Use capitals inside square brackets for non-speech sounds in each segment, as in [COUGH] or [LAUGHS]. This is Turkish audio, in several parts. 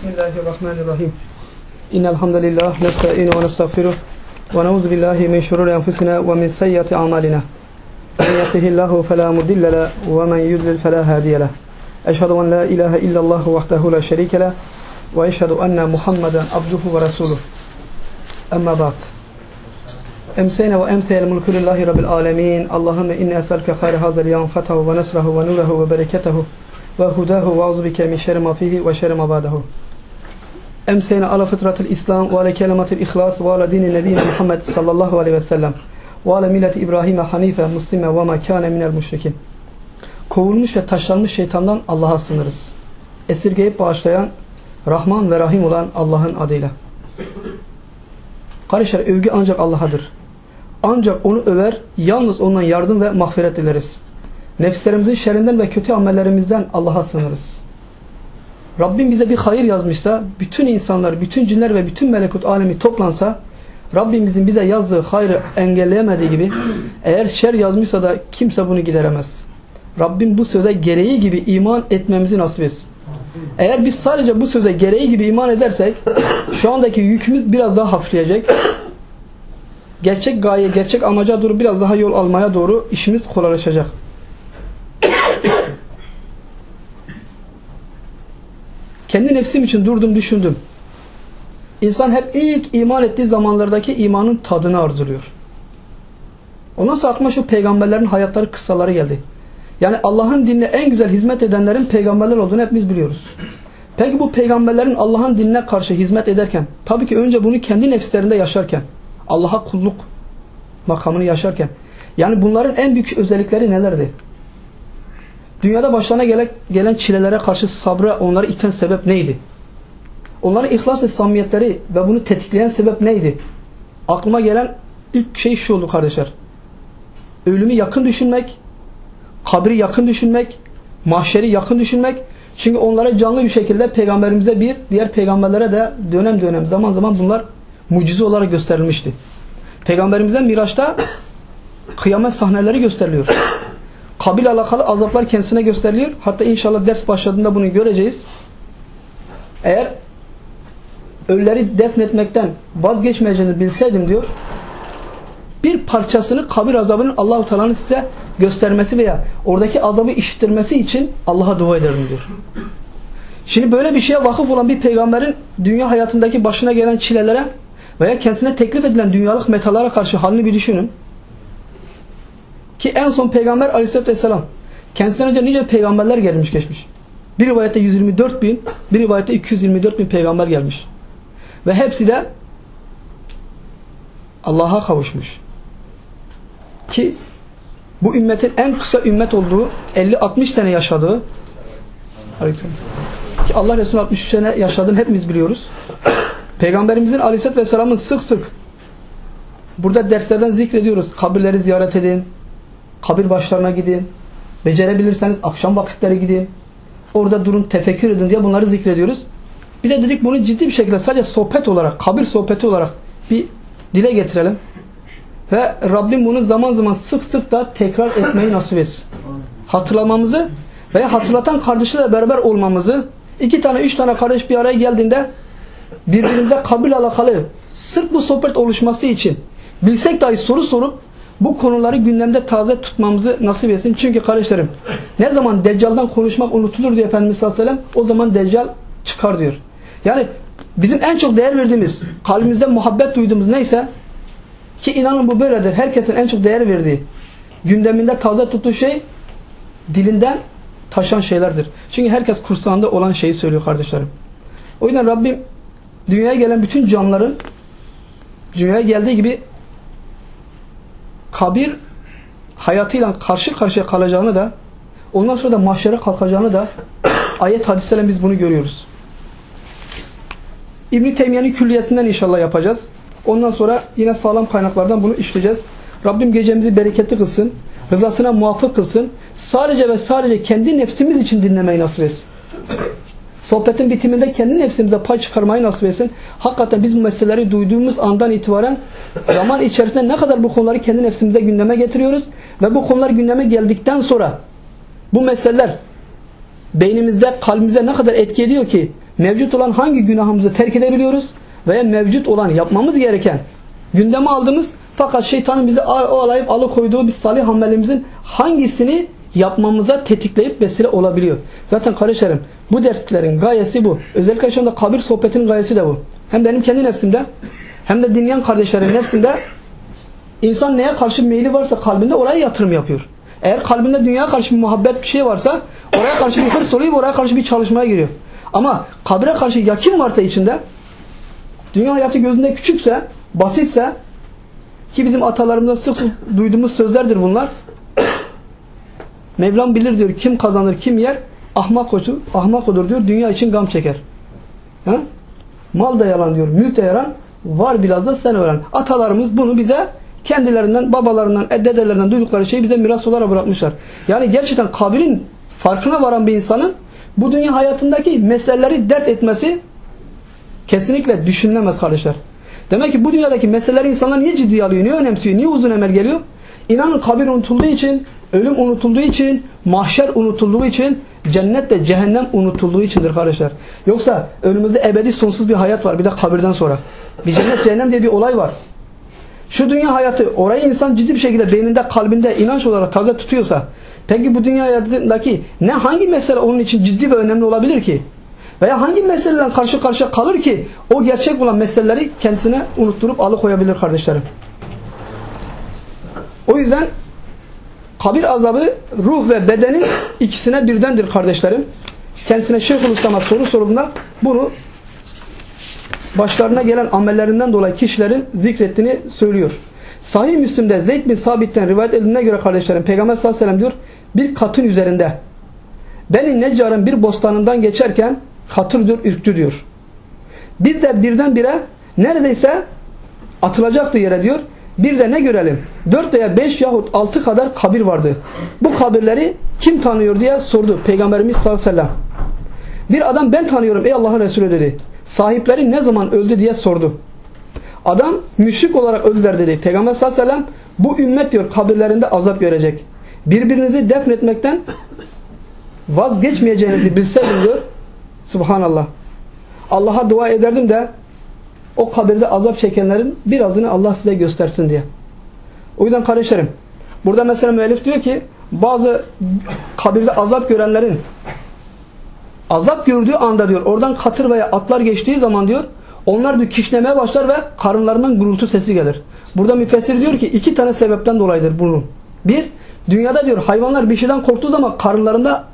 بسم الله الرحمن الرحيم إن الحمد لله نستعين ونستغفره ونعوذ بالله من شرور أنفسنا ومن سيئات أعمالنا من يهده الله فلا مضل له ومن يضلل فلا هادي له أشهد أن لا إله إلا الله وحده لا شريك له وأشهد أن محمدا عبده ورسوله أما بعد أمسينا وأمسي الملك لله رب العالمين اللهم إني أسألك خير هذا اليوم فتحه ونصره ونوره وبركته وهداه وأعوذ بك من شر ما فيه وشر ما بعده emseyne ala fıtratil İslam ve ala kelimatil ihlas ve ala dini nebine Muhammed sallallahu aleyhi ve sellem ve ala milleti İbrahim'e hanife muslime ve mekâne minel müşrikin. Kovulmuş ve taşlanmış şeytandan Allah'a sınırız. Esirgeyip bağışlayan Rahman ve Rahim olan Allah'ın adıyla. Kardeşler övgü ancak Allah'adır. Ancak onu över, yalnız ondan yardım ve mağfiret dileriz. Nefslerimizin şerrinden ve kötü amellerimizden Allah'a sınırız. Rabbim bize bir hayır yazmışsa, bütün insanlar, bütün cinler ve bütün melekut alemi toplansa, Rabbimizin bize yazdığı hayrı engelleyemediği gibi, eğer şer yazmışsa da kimse bunu gideremez. Rabbim bu söze gereği gibi iman etmemizi nasip etsin. Eğer biz sadece bu söze gereği gibi iman edersek, şu andaki yükümüz biraz daha hafifleyecek. Gerçek gaye, gerçek amaca doğru biraz daha yol almaya doğru işimiz kolaylaşacak. Kendi nefsim için durdum düşündüm. İnsan hep ilk iman ettiği zamanlardaki imanın tadını arzuluyor. Ondan sonra aklıma şu peygamberlerin hayatları kıssaları geldi. Yani Allah'ın dinine en güzel hizmet edenlerin peygamberler olduğunu hepimiz biliyoruz. Peki bu peygamberlerin Allah'ın dinine karşı hizmet ederken, tabii ki önce bunu kendi nefislerinde yaşarken, Allah'a kulluk makamını yaşarken, yani bunların en büyük özellikleri nelerdi? Dünyada başlarına gelen, çilelere karşı sabra onları iten sebep neydi? Onların ihlas ve samimiyetleri ve bunu tetikleyen sebep neydi? Aklıma gelen ilk şey şu oldu kardeşler. Ölümü yakın düşünmek, kabri yakın düşünmek, mahşeri yakın düşünmek. Çünkü onlara canlı bir şekilde peygamberimize bir, diğer peygamberlere de dönem dönem zaman zaman bunlar mucize olarak gösterilmişti. Peygamberimizden Miraç'ta kıyamet sahneleri gösteriliyor. Kabil alakalı azaplar kendisine gösteriliyor. Hatta inşallah ders başladığında bunu göreceğiz. Eğer ölüleri defnetmekten vazgeçmeyeceğini bilseydim diyor. Bir parçasını kabir azabının Allahu Teala'nın size göstermesi veya oradaki azabı işittirmesi için Allah'a dua ederim diyor. Şimdi böyle bir şeye vakıf olan bir peygamberin dünya hayatındaki başına gelen çilelere veya kendisine teklif edilen dünyalık metalara karşı halini bir düşünün. Ki en son peygamber aleyhissalatü vesselam kendisinden önce nice peygamberler gelmiş geçmiş. Bir rivayette 124 bin, bir rivayette 224 bin peygamber gelmiş. Ve hepsi de Allah'a kavuşmuş. Ki bu ümmetin en kısa ümmet olduğu 50-60 sene yaşadığı ki Allah Resulü 63 sene yaşadığını hepimiz biliyoruz. Peygamberimizin aleyhissalatü vesselamın sık sık burada derslerden zikrediyoruz. Kabirleri ziyaret edin. Kabir başlarına gidin. Becerebilirseniz akşam vakitleri gidin. Orada durun tefekkür edin diye bunları zikrediyoruz. Bir de dedik bunu ciddi bir şekilde sadece sohbet olarak, kabir sohbeti olarak bir dile getirelim. Ve Rabbim bunu zaman zaman sık sık da tekrar etmeyi nasip etsin. Hatırlamamızı veya hatırlatan kardeşlerle beraber olmamızı iki tane, üç tane kardeş bir araya geldiğinde birbirimize kabul alakalı sırf bu sohbet oluşması için bilsek dahi soru sorup bu konuları gündemde taze tutmamızı nasip etsin. Çünkü kardeşlerim ne zaman Deccal'dan konuşmak unutulur diye Efendimiz sallallahu aleyhi ve sellem o zaman Deccal çıkar diyor. Yani bizim en çok değer verdiğimiz, kalbimizde muhabbet duyduğumuz neyse ki inanın bu böyledir. Herkesin en çok değer verdiği, gündeminde taze tuttuğu şey dilinden taşan şeylerdir. Çünkü herkes kursağında olan şeyi söylüyor kardeşlerim. O yüzden Rabbim dünyaya gelen bütün canlıların dünyaya geldiği gibi kabir hayatıyla karşı karşıya kalacağını da ondan sonra da mahşere kalkacağını da [COUGHS] ayet hadislerle biz bunu görüyoruz. İbn-i Teymiye'nin külliyesinden inşallah yapacağız. Ondan sonra yine sağlam kaynaklardan bunu işleyeceğiz. Rabbim gecemizi bereketli kılsın. Rızasına muvaffak kılsın. Sadece ve sadece kendi nefsimiz için dinlemeyi nasip etsin. Sohbetin bitiminde kendi nefsimize pay çıkarmayı nasip etsin. Hakikaten biz bu meseleleri duyduğumuz andan itibaren zaman içerisinde ne kadar bu konuları kendi nefsimize gündeme getiriyoruz. Ve bu konular gündeme geldikten sonra bu meseleler beynimizde, kalbimizde ne kadar etki ediyor ki mevcut olan hangi günahımızı terk edebiliyoruz veya mevcut olan yapmamız gereken gündeme aldığımız fakat şeytanın bizi olayıp alıkoyduğu bir salih amelimizin hangisini yapmamıza tetikleyip vesile olabiliyor. Zaten kardeşlerim bu derslerin gayesi bu. Özellikle şu anda kabir sohbetinin gayesi de bu. Hem benim kendi nefsimde hem de dinleyen kardeşlerin nefsinde insan neye karşı meyli varsa kalbinde oraya yatırım yapıyor. Eğer kalbinde dünya karşı bir muhabbet bir şey varsa oraya karşı bir hırs oluyor oraya karşı bir çalışmaya giriyor. Ama kabre karşı yakin varsa içinde dünya hayatı gözünde küçükse, basitse ki bizim atalarımızdan sık sık duyduğumuz sözlerdir bunlar. Mevlam bilir diyor kim kazanır kim yer ahmak odur, ahmak odur diyor dünya için gam çeker. Ha? Mal da yalan diyor mülk de yalan var biraz da sen öğren. Atalarımız bunu bize kendilerinden, babalarından, dedelerinden duydukları şeyi bize miras olarak bırakmışlar. Yani gerçekten kabirin farkına varan bir insanın bu dünya hayatındaki meseleleri dert etmesi kesinlikle düşünülemez kardeşler. Demek ki bu dünyadaki meseleleri insanlar niye ciddiye alıyor, niye önemsiyor, niye uzun emel geliyor? İnanın kabir unutulduğu için, ölüm unutulduğu için, mahşer unutulduğu için, cennet de cehennem unutulduğu içindir kardeşler. Yoksa önümüzde ebedi sonsuz bir hayat var bir de kabirden sonra. Bir cennet cehennem diye bir olay var. Şu dünya hayatı orayı insan ciddi bir şekilde beyninde, kalbinde inanç olarak taze tutuyorsa peki bu dünya hayatındaki ne hangi mesele onun için ciddi ve önemli olabilir ki? Veya hangi meselelerle karşı karşıya kalır ki o gerçek olan meseleleri kendisine unutturup alıkoyabilir kardeşlerim. O yüzden kabir azabı ruh ve bedenin ikisine birdendir kardeşlerim. Kendisine Şeyhülislam'a soru sorulduğunda bunu başlarına gelen amellerinden dolayı kişilerin zikrettiğini söylüyor. Sahih Müslim'de Zeyd bin Sabit'ten rivayet edildiğine göre kardeşlerim Peygamber sallallahu aleyhi ve sellem diyor bir katın üzerinde Beni Neccar'ın bir bostanından geçerken katır diyor ürktü diyor. Biz de birdenbire neredeyse atılacaktı yere diyor. Bir de ne görelim? Dört veya beş yahut altı kadar kabir vardı. Bu kabirleri kim tanıyor diye sordu Peygamberimiz sallallahu aleyhi ve sellem. Bir adam ben tanıyorum ey Allah'ın Resulü dedi. Sahipleri ne zaman öldü diye sordu. Adam müşrik olarak öldüler dedi. Peygamber sallallahu aleyhi ve sellem bu ümmet diyor kabirlerinde azap görecek. Birbirinizi defnetmekten vazgeçmeyeceğinizi bilseydim diyor. Subhanallah. Allah'a dua ederdim de o kabirde azap çekenlerin birazını Allah size göstersin diye. O yüzden kardeşlerim burada mesela müellif diyor ki bazı kabirde azap görenlerin azap gördüğü anda diyor oradan katır veya atlar geçtiği zaman diyor onlar diyor kişnemeye başlar ve karınlarından gurultu sesi gelir. Burada müfessir diyor ki iki tane sebepten dolayıdır bunun. Bir, dünyada diyor hayvanlar bir şeyden korktuğu zaman karınlarında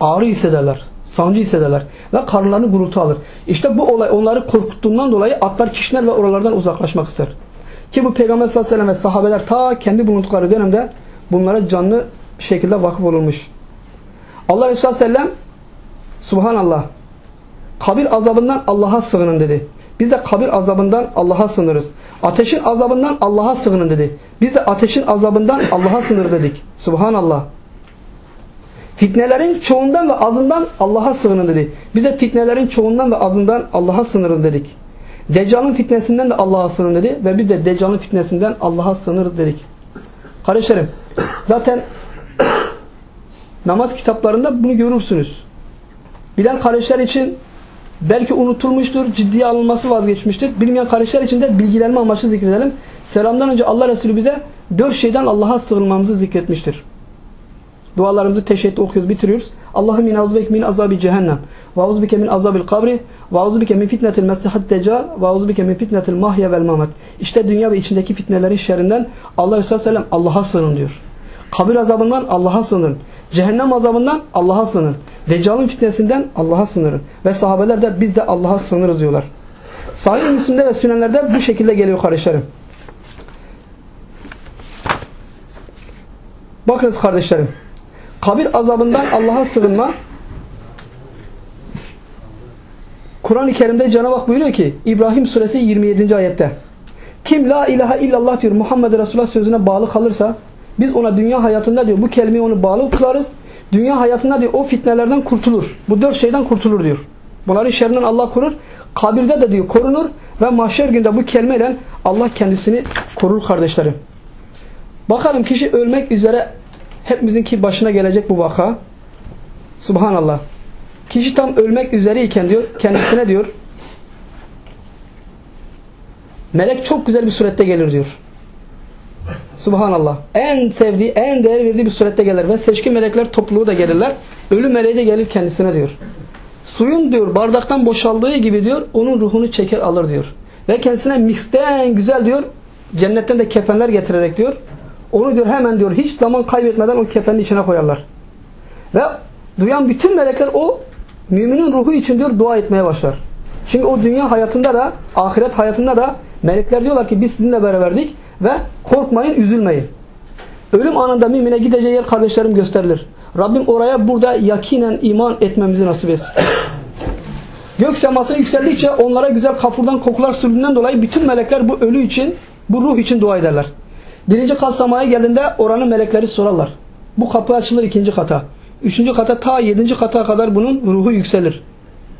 ağrı hissederler. Sancı hissederler. Ve karınlarını gurultu alır. İşte bu olay onları korkuttuğundan dolayı atlar kişner ve oralardan uzaklaşmak ister. Ki bu Peygamber sallallahu aleyhi ve sellem ve sahabeler ta kendi bulundukları dönemde bunlara canlı bir şekilde vakıf olunmuş. Allah Resulü sallallahu aleyhi ve sellem Subhanallah kabir azabından Allah'a sığının dedi. Biz de kabir azabından Allah'a sığınırız. Ateşin azabından Allah'a sığının dedi. Biz de ateşin azabından Allah'a sığınır dedik. Subhanallah. Fitnelerin çoğundan ve azından Allah'a sığının dedi. Biz de fitnelerin çoğundan ve azından Allah'a sığınırız dedik. Deccal'ın fitnesinden de Allah'a sığının dedi. Ve biz de Deccal'ın fitnesinden Allah'a sığınırız dedik. Kardeşlerim zaten [COUGHS] namaz kitaplarında bunu görürsünüz. Bilen kardeşler için belki unutulmuştur, ciddiye alınması vazgeçmiştir. Bilmeyen kardeşler için de bilgilenme amaçlı zikredelim. Selamdan önce Allah Resulü bize dört şeyden Allah'a sığınmamızı zikretmiştir. Dualarımızı teşekkür okuyoruz, bitiriyoruz. Allah'ım min auzubike min azabi cehennem. Ve auzubike min azabil kabri. Ve auzubike min fitnetil mesihat deccal. Ve auzubike min fitnetil mahya vel mamet. İşte dünya ve içindeki fitnelerin şerrinden Allah Resulü Sellem Allah'a sığının diyor. Kabir azabından Allah'a sığının. Cehennem azabından Allah'a sığının. Deccal'ın fitnesinden Allah'a sığınırın. Ve sahabeler de biz de Allah'a sığınırız diyorlar. Sahih Müslim'de ve Sünenler'de bu şekilde geliyor kardeşlerim. Bakınız kardeşlerim. Kabir azabından Allah'a sığınma Kur'an-ı Kerim'de Cenab-ı Hak buyuruyor ki İbrahim suresi 27. ayette Kim la ilahe illallah diyor Muhammed Resulullah sözüne bağlı kalırsa biz ona dünya hayatında diyor bu kelimeyi onu bağlı kılarız. Dünya hayatında diyor o fitnelerden kurtulur. Bu dört şeyden kurtulur diyor. Bunların şerrinden Allah korur. Kabirde de diyor korunur ve mahşer günde bu kelimeyle Allah kendisini korur kardeşlerim. Bakalım kişi ölmek üzere hepimizinki başına gelecek bu vaka. Subhanallah. Kişi tam ölmek üzereyken diyor kendisine diyor melek çok güzel bir surette gelir diyor. Subhanallah. En sevdiği, en değer verdiği bir surette gelir ve seçkin melekler topluluğu da gelirler. Ölüm meleği de gelir kendisine diyor. Suyun diyor bardaktan boşaldığı gibi diyor onun ruhunu çeker alır diyor. Ve kendisine misten güzel diyor cennetten de kefenler getirerek diyor. Onu diyor hemen diyor hiç zaman kaybetmeden o kefenin içine koyarlar. Ve duyan bütün melekler o müminin ruhu için diyor dua etmeye başlar. Çünkü o dünya hayatında da ahiret hayatında da melekler diyorlar ki biz sizinle beraberdik ve korkmayın üzülmeyin. Ölüm anında mümine gideceği yer kardeşlerim gösterilir. Rabbim oraya burada yakinen iman etmemizi nasip etsin. [CLEARS THROAT] Gök semasına yükseldikçe onlara güzel kafurdan kokular sürdüğünden dolayı bütün melekler bu ölü için, bu ruh için dua ederler. Birinci kat semaya geldiğinde oranın melekleri sorarlar. Bu kapı açılır ikinci kata. Üçüncü kata ta yedinci kata kadar bunun ruhu yükselir.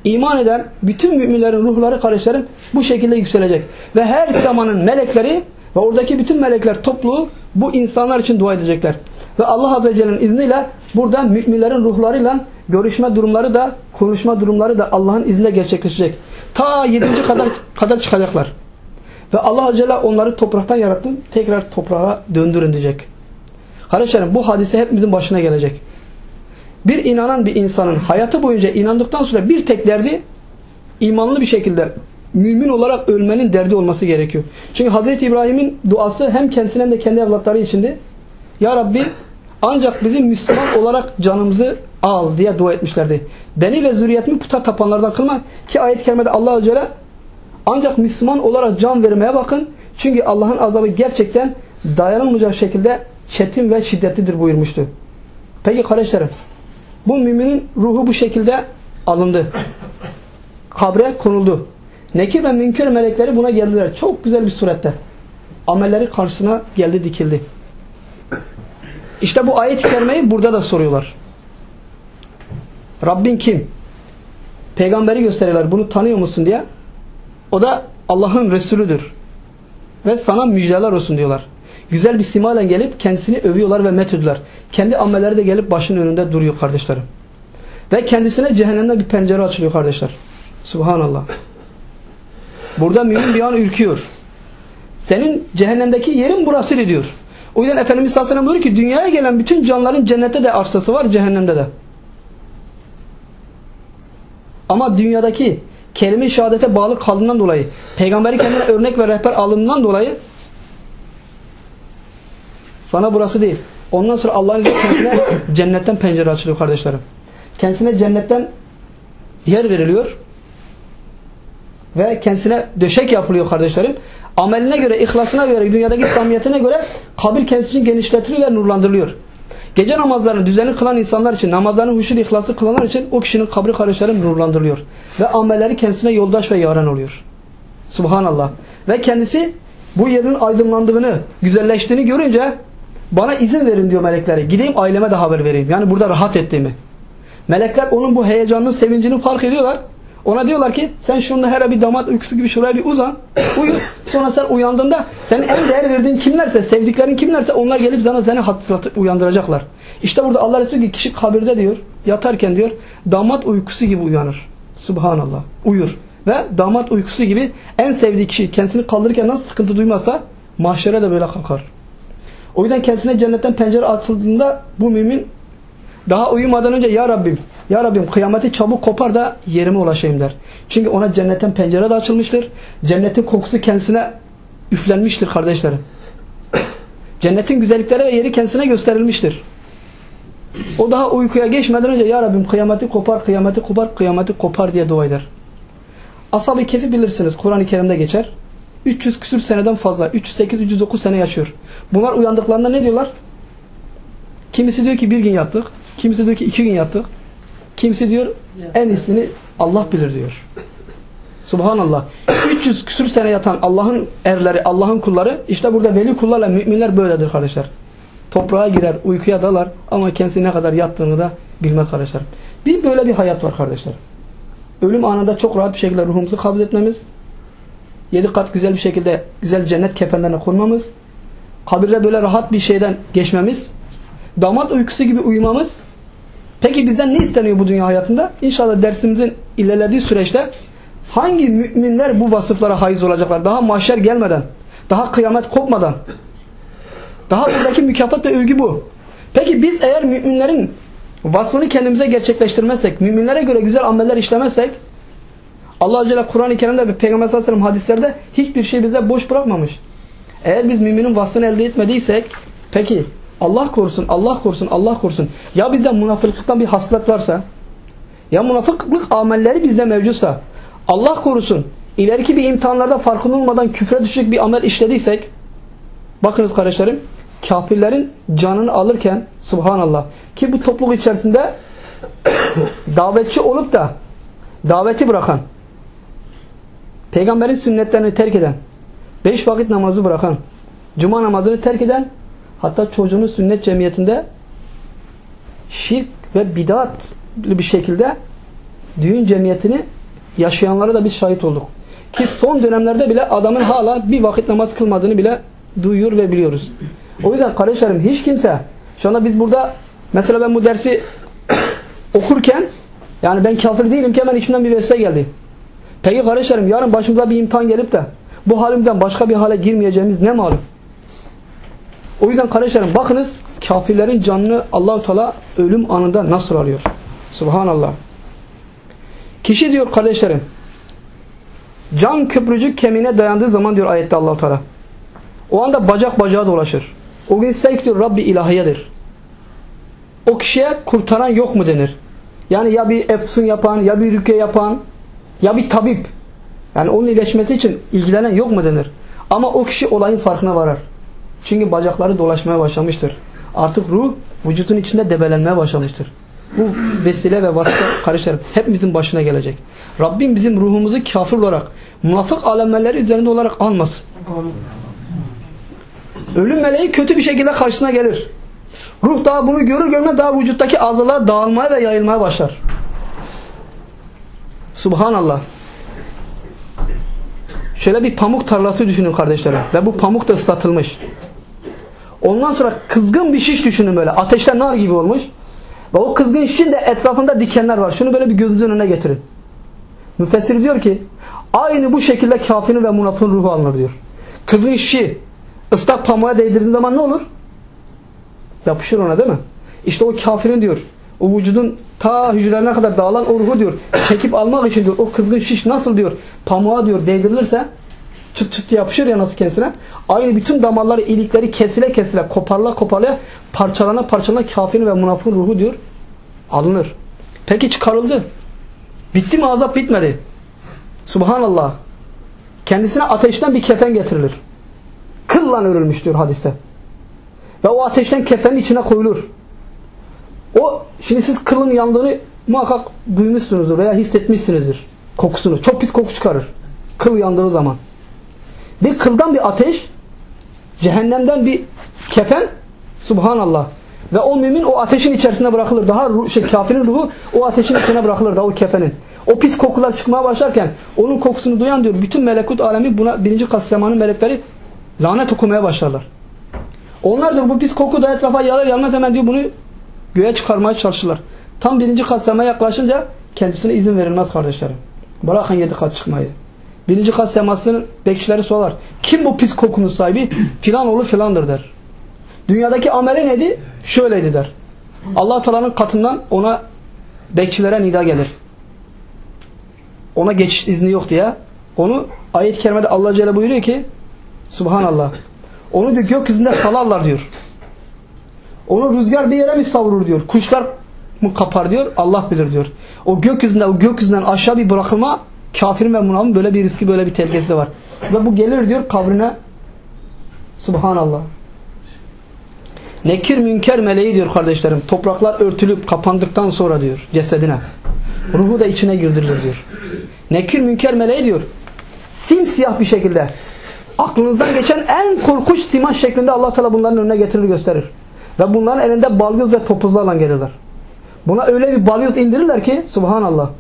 İman eden bütün müminlerin ruhları kardeşlerim bu şekilde yükselecek. Ve her zamanın melekleri ve oradaki bütün melekler topluluğu bu insanlar için dua edecekler. Ve Allah Azze ve Celle'nin izniyle burada müminlerin ruhlarıyla görüşme durumları da konuşma durumları da Allah'ın izniyle gerçekleşecek. Ta yedinci kadar, kadar çıkacaklar. Ve Allah Celle onları topraktan yarattım. Tekrar toprağa döndürün diyecek. Kardeşlerim bu hadise hepimizin başına gelecek. Bir inanan bir insanın hayatı boyunca inandıktan sonra bir tek derdi imanlı bir şekilde mümin olarak ölmenin derdi olması gerekiyor. Çünkü Hazreti İbrahim'in duası hem kendisine hem de kendi evlatları içindi. Ya Rabbi ancak bizi Müslüman olarak canımızı al diye dua etmişlerdi. Beni ve zürriyetimi puta tapanlardan kılma ki ayet-i kerimede Allah Azze ve Celle ancak Müslüman olarak can vermeye bakın. Çünkü Allah'ın azabı gerçekten dayanılmayacak şekilde çetin ve şiddetlidir buyurmuştu. Peki kardeşlerim bu müminin ruhu bu şekilde alındı. Kabre konuldu. Nekir ve münkür melekleri buna geldiler. Çok güzel bir surette. Amelleri karşısına geldi dikildi. İşte bu ayet-i burada da soruyorlar. Rabbin kim? Peygamberi gösteriyorlar. Bunu tanıyor musun diye. O da Allah'ın Resulüdür. Ve sana müjdeler olsun diyorlar. Güzel bir simayla gelip kendisini övüyorlar ve methediyorlar. Kendi amelleri de gelip başının önünde duruyor kardeşlerim. Ve kendisine cehennemde bir pencere açılıyor kardeşler. Subhanallah. Burada mümin bir an ürküyor. Senin cehennemdeki yerin burası diyor. O yüzden Efendimiz sallallahu aleyhi ve sellem diyor ki dünyaya gelen bütün canların cennette de arsası var, cehennemde de. Ama dünyadaki kelime-i şehadete bağlı kaldığından dolayı, peygamberi kendine örnek ve rehber alındığından dolayı sana burası değil. Ondan sonra Allah'ın kendisine [COUGHS] cennetten pencere açılıyor kardeşlerim. Kendisine cennetten yer veriliyor. Ve kendisine döşek yapılıyor kardeşlerim. Ameline göre, ihlasına göre, dünyadaki samimiyetine göre kabir kendisini genişletiliyor ve nurlandırılıyor. Gece namazlarını düzenli kılan insanlar için, namazlarını huşul ihlası kılanlar için o kişinin kabri kardeşlerim nurlandırılıyor. Ve amelleri kendisine yoldaş ve yaren oluyor. Subhanallah. Ve kendisi bu yerin aydınlandığını, güzelleştiğini görünce bana izin verin diyor meleklere. Gideyim aileme de haber vereyim. Yani burada rahat ettiğimi. Melekler onun bu heyecanının, sevincini fark ediyorlar. Ona diyorlar ki sen şunda her bir damat uykusu gibi şuraya bir uzan. Uyu. Sonra sen uyandığında senin en değer verdiğin kimlerse, sevdiklerin kimlerse onlar gelip sana seni hatırlatıp uyandıracaklar. İşte burada Allah Resulü ki kişi kabirde diyor, yatarken diyor damat uykusu gibi uyanır. Subhanallah. Uyur. Ve damat uykusu gibi en sevdiği kişi kendisini kaldırırken nasıl sıkıntı duymazsa mahşere de böyle kalkar. O yüzden kendisine cennetten pencere atıldığında bu mümin daha uyumadan önce ya Rabbim ya Rabbim kıyameti çabuk kopar da yerime ulaşayım der. Çünkü ona cennetten pencere de açılmıştır. Cennetin kokusu kendisine üflenmiştir kardeşlerim. [COUGHS] Cennetin güzellikleri ve yeri kendisine gösterilmiştir. O daha uykuya geçmeden önce ya Rabbim kıyameti kopar, kıyameti kopar, kıyameti kopar diye dua eder. Ashab-ı Kehf'i bilirsiniz. Kur'an-ı Kerim'de geçer. 300 küsür seneden fazla. 308-309 sene yaşıyor. Bunlar uyandıklarında ne diyorlar? Kimisi diyor ki bir gün yattık. Kimisi diyor ki iki gün yattık. Kimisi diyor en iyisini Allah bilir diyor. Subhanallah. 300 küsür sene yatan Allah'ın erleri, Allah'ın kulları işte burada veli kullarla müminler böyledir kardeşler. Toprağa girer, uykuya dalar ama kendisi ne kadar yattığını da bilmez kardeşler. Bir böyle bir hayat var kardeşler. Ölüm anında çok rahat bir şekilde ruhumuzu kabz etmemiz, yedi kat güzel bir şekilde güzel cennet kefenlerine konmamız, kabirde böyle rahat bir şeyden geçmemiz, damat uykusu gibi uyumamız Peki bizden ne isteniyor bu dünya hayatında? İnşallah dersimizin ilerlediği süreçte hangi müminler bu vasıflara haiz olacaklar? Daha mahşer gelmeden, daha kıyamet kopmadan. Daha buradaki mükafat ve övgü bu. Peki biz eğer müminlerin vasfını kendimize gerçekleştirmezsek, müminlere göre güzel ameller işlemezsek, Allah ve Kur'an-ı Kerim'de ve Peygamber sallallahu aleyhi ve sellem hadislerde hiçbir şey bize boş bırakmamış. Eğer biz müminin vasfını elde etmediysek, peki Allah korusun, Allah korusun, Allah korusun. Ya bizde münafıklıktan bir haslet varsa, ya münafıklık amelleri bizde mevcutsa, Allah korusun, ileriki bir imtihanlarda farkında olmadan küfre düşecek bir amel işlediysek, bakınız kardeşlerim, kafirlerin canını alırken, subhanallah, ki bu topluluk içerisinde [COUGHS] davetçi olup da daveti bırakan, peygamberin sünnetlerini terk eden, beş vakit namazı bırakan, cuma namazını terk eden, hatta çocuğunun sünnet cemiyetinde şirk ve bidatlı bir şekilde düğün cemiyetini yaşayanlara da biz şahit olduk. Ki son dönemlerde bile adamın hala bir vakit namaz kılmadığını bile duyuyor ve biliyoruz. O yüzden kardeşlerim hiç kimse şu anda biz burada mesela ben bu dersi [COUGHS] okurken yani ben kafir değilim ki hemen içimden bir vesile geldi. Peki kardeşlerim yarın başımıza bir imtihan gelip de bu halimden başka bir hale girmeyeceğimiz ne malum? O yüzden kardeşlerim bakınız kafirlerin canını Allahu Teala ölüm anında nasıl alıyor? Subhanallah. Kişi diyor kardeşlerim can köprücük kemiğine dayandığı zaman diyor ayette Allahu Teala. O anda bacak bacağa dolaşır. O gün ister ki diyor Rabbi ilahiyedir. O kişiye kurtaran yok mu denir. Yani ya bir efsun yapan, ya bir rükye yapan, ya bir tabip. Yani onun iyileşmesi için ilgilenen yok mu denir. Ama o kişi olayın farkına varar. Çünkü bacakları dolaşmaya başlamıştır. Artık ruh vücudun içinde debelenmeye başlamıştır. Bu vesile ve vasıta [COUGHS] kardeşlerim hepimizin başına gelecek. Rabbim bizim ruhumuzu kafir olarak, münafık alemelleri üzerinde olarak almasın. Ölüm meleği kötü bir şekilde karşısına gelir. Ruh daha bunu görür görmez daha vücuttaki azalar dağılmaya ve yayılmaya başlar. Subhanallah. Şöyle bir pamuk tarlası düşünün kardeşlerim. Ve bu pamuk da ıslatılmış. Ondan sonra kızgın bir şiş düşünün böyle. Ateşte nar gibi olmuş. Ve o kızgın şişin de etrafında dikenler var. Şunu böyle bir gözünüzün önüne getirin. Müfessir diyor ki aynı bu şekilde kafirin ve münafığın ruhu alınır diyor. Kızgın şişi ıslak pamuğa değdirdiğin zaman ne olur? Yapışır ona değil mi? İşte o kafirin diyor o vücudun ta hücrelerine kadar dağılan o ruhu diyor çekip almak için diyor o kızgın şiş nasıl diyor pamuğa diyor değdirilirse çıt çıt yapışır ya nasıl kendisine. Aynı bütün damarları, ilikleri kesile kesile, koparla koparla, parçalana parçalana kafirin ve münafığın ruhu diyor alınır. Peki çıkarıldı. Bitti mi azap bitmedi. Subhanallah. Kendisine ateşten bir kefen getirilir. Kılla örülmüş diyor hadiste. Ve o ateşten kefenin içine koyulur. O şimdi siz kılın yandığını muhakkak duymuşsunuzdur veya hissetmişsinizdir. Kokusunu. Çok pis koku çıkarır. Kıl yandığı zaman. Bir kıldan bir ateş, cehennemden bir kefen, subhanallah. Ve o mümin o ateşin içerisine bırakılır. Daha ruh, şey, kafirin ruhu o ateşin içine bırakılır. Daha o kefenin. O pis kokular çıkmaya başlarken onun kokusunu duyan diyor bütün melekut alemi buna birinci kat semanın melekleri lanet okumaya başlarlar. Onlar diyor bu pis koku da etrafa yağar yanmaz hemen diyor bunu göğe çıkarmaya çalışırlar. Tam birinci kat semaya yaklaşınca kendisine izin verilmez kardeşlerim. Bırakın yedi kat çıkmayı. Birinci kat semasının bekçileri sorar. Kim bu pis kokunun sahibi? [CLEARS THROAT] Filan oğlu filandır der. Dünyadaki ameli neydi? Şöyleydi der. allah Teala'nın katından ona bekçilere nida gelir. Ona geçiş izni yok diye. Onu ayet-i kerimede Allah Celle buyuruyor ki Subhanallah. Onu diyor gökyüzünde salarlar diyor. Onu rüzgar bir yere mi savurur diyor. Kuşlar mı kapar diyor. Allah bilir diyor. O gökyüzünde o gökyüzünden aşağı bir bırakılma kafirin ve münafığın böyle bir riski böyle bir tehlikesi de var. Ve bu gelir diyor kabrine Subhanallah. Nekir münker meleği diyor kardeşlerim. Topraklar örtülüp kapandıktan sonra diyor cesedine. Ruhu da içine girdirilir diyor. Nekir münker meleği diyor. Simsiyah bir şekilde aklınızdan geçen en korkunç simaş şeklinde Allah Teala bunların önüne getirir gösterir. Ve bunların elinde balyoz ve topuzlarla gelirler. Buna öyle bir balyoz indirirler ki subhanallah.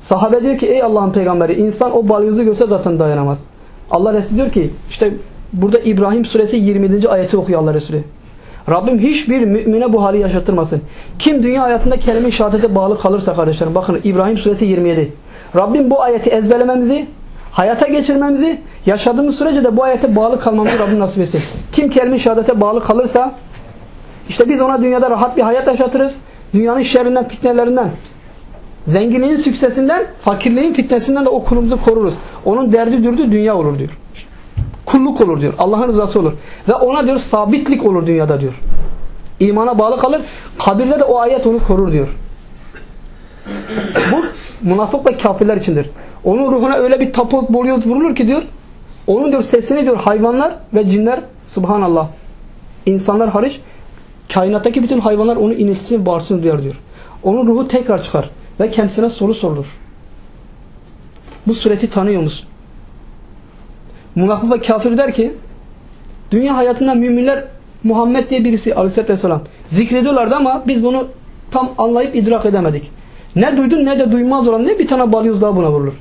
Sahabe diyor ki ey Allah'ın peygamberi insan o balyozu görse zaten dayanamaz. Allah Resulü diyor ki işte burada İbrahim suresi 20. ayeti okuyor Allah Resulü. Rabbim hiçbir mümine bu hali yaşatırmasın. Kim dünya hayatında kelime-i şehadete bağlı kalırsa kardeşlerim bakın İbrahim suresi 27. Rabbim bu ayeti ezberlememizi, hayata geçirmemizi, yaşadığımız sürece de bu ayete bağlı kalmamızı Rabbim nasip etsin. Kim kelime-i şehadete bağlı kalırsa işte biz ona dünyada rahat bir hayat yaşatırız. Dünyanın şerrinden, fitnelerinden, zenginliğin süksesinden, fakirliğin fitnesinden de o kulumuzu koruruz. Onun derdi dürdü dünya olur diyor. Kulluk olur diyor. Allah'ın rızası olur. Ve ona diyor sabitlik olur dünyada diyor. İmana bağlı kalır. Kabirde de o ayet onu korur diyor. Bu münafık ve kafirler içindir. Onun ruhuna öyle bir tapoz bolyoz vurulur ki diyor. Onun diyor sesini diyor hayvanlar ve cinler subhanallah. insanlar hariç kainattaki bütün hayvanlar onu iniltisini bağırsın duyar diyor. Onun ruhu tekrar çıkar ve kendisine soru sorulur. Bu sureti tanıyor musun? Münafık ve kafir der ki dünya hayatında müminler Muhammed diye birisi aleyhissalatü vesselam zikrediyorlardı ama biz bunu tam anlayıp idrak edemedik. Ne duydun ne de duymaz olan ne bir tane balyoz daha buna vurulur.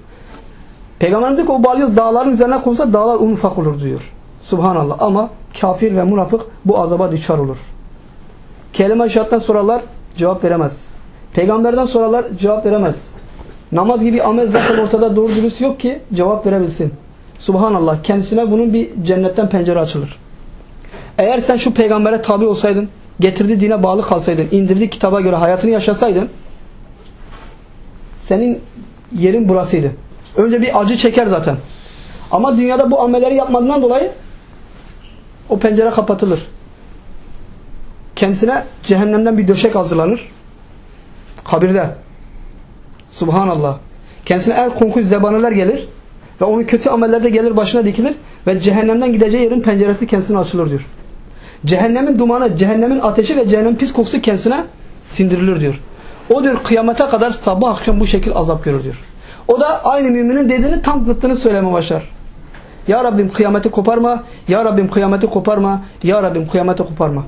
Peygamberimiz diyor ki o balyoz dağların üzerine konsa dağlar un ufak olur diyor. Subhanallah ama kafir ve münafık bu azaba düşer olur. Kelime-i sorarlar cevap veremez. Peygamberden sorarlar cevap veremez. Namaz gibi amel zaten ortada doğru dürüst yok ki cevap verebilsin. Subhanallah kendisine bunun bir cennetten pencere açılır. Eğer sen şu peygambere tabi olsaydın, getirdiği dine bağlı kalsaydın, indirdiği kitaba göre hayatını yaşasaydın, senin yerin burasıydı. Önce bir acı çeker zaten. Ama dünyada bu amelleri yapmadığından dolayı o pencere kapatılır. Kendisine cehennemden bir döşek hazırlanır. Kabirde. Subhanallah. Kendisine er konkuz zebaniler gelir. Ve onun kötü amellerde gelir başına dikilir. Ve cehennemden gideceği yerin penceresi kendisine açılır diyor. Cehennemin dumanı, cehennemin ateşi ve cehennemin pis kokusu kendisine sindirilir diyor. O diyor kıyamete kadar sabah akşam bu şekil azap görür diyor. O da aynı müminin dediğini tam zıttını söyleme başlar. Ya Rabbim kıyameti koparma, Ya Rabbim kıyameti koparma, Ya Rabbim kıyameti koparma.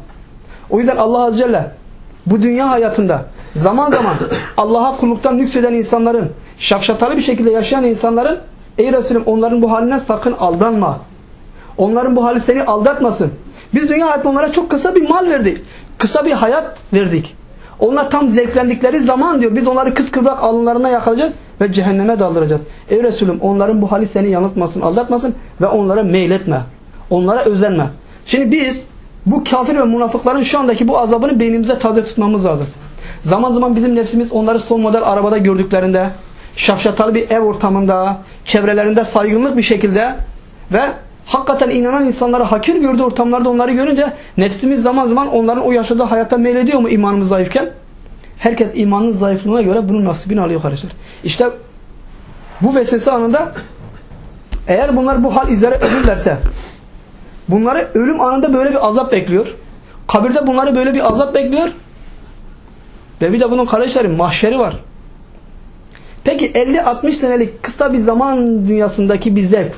O yüzden Allah Azze Celle bu dünya hayatında zaman zaman Allah'a kulluktan nükseden insanların, şafşatalı bir şekilde yaşayan insanların ey Resulüm onların bu halinden sakın aldanma. Onların bu hali seni aldatmasın. Biz dünya hayatında onlara çok kısa bir mal verdik. Kısa bir hayat verdik. Onlar tam zevklendikleri zaman diyor biz onları kıskıvrak alınlarına yakalayacağız ve cehenneme daldıracağız. Ey Resulüm onların bu hali seni yanıltmasın, aldatmasın ve onlara meyletme. Onlara özenme. Şimdi biz bu kafir ve münafıkların şu andaki bu azabını beynimize taze tutmamız lazım. Zaman zaman bizim nefsimiz onları son model arabada gördüklerinde, şafşatalı bir ev ortamında, çevrelerinde saygınlık bir şekilde ve hakikaten inanan insanları hakir gördüğü ortamlarda onları görünce nefsimiz zaman zaman onların o yaşadığı hayata meylediyor mu imanımız zayıfken? Herkes imanın zayıflığına göre bunun nasibini alıyor kardeşler. İşte bu vesvese anında eğer bunlar bu hal üzere ölürlerse bunları ölüm anında böyle bir azap bekliyor. Kabirde bunları böyle bir azap bekliyor. Ve bir de bunun kardeşlerim mahşeri var. Peki 50-60 senelik kısa bir zaman dünyasındaki bir zevk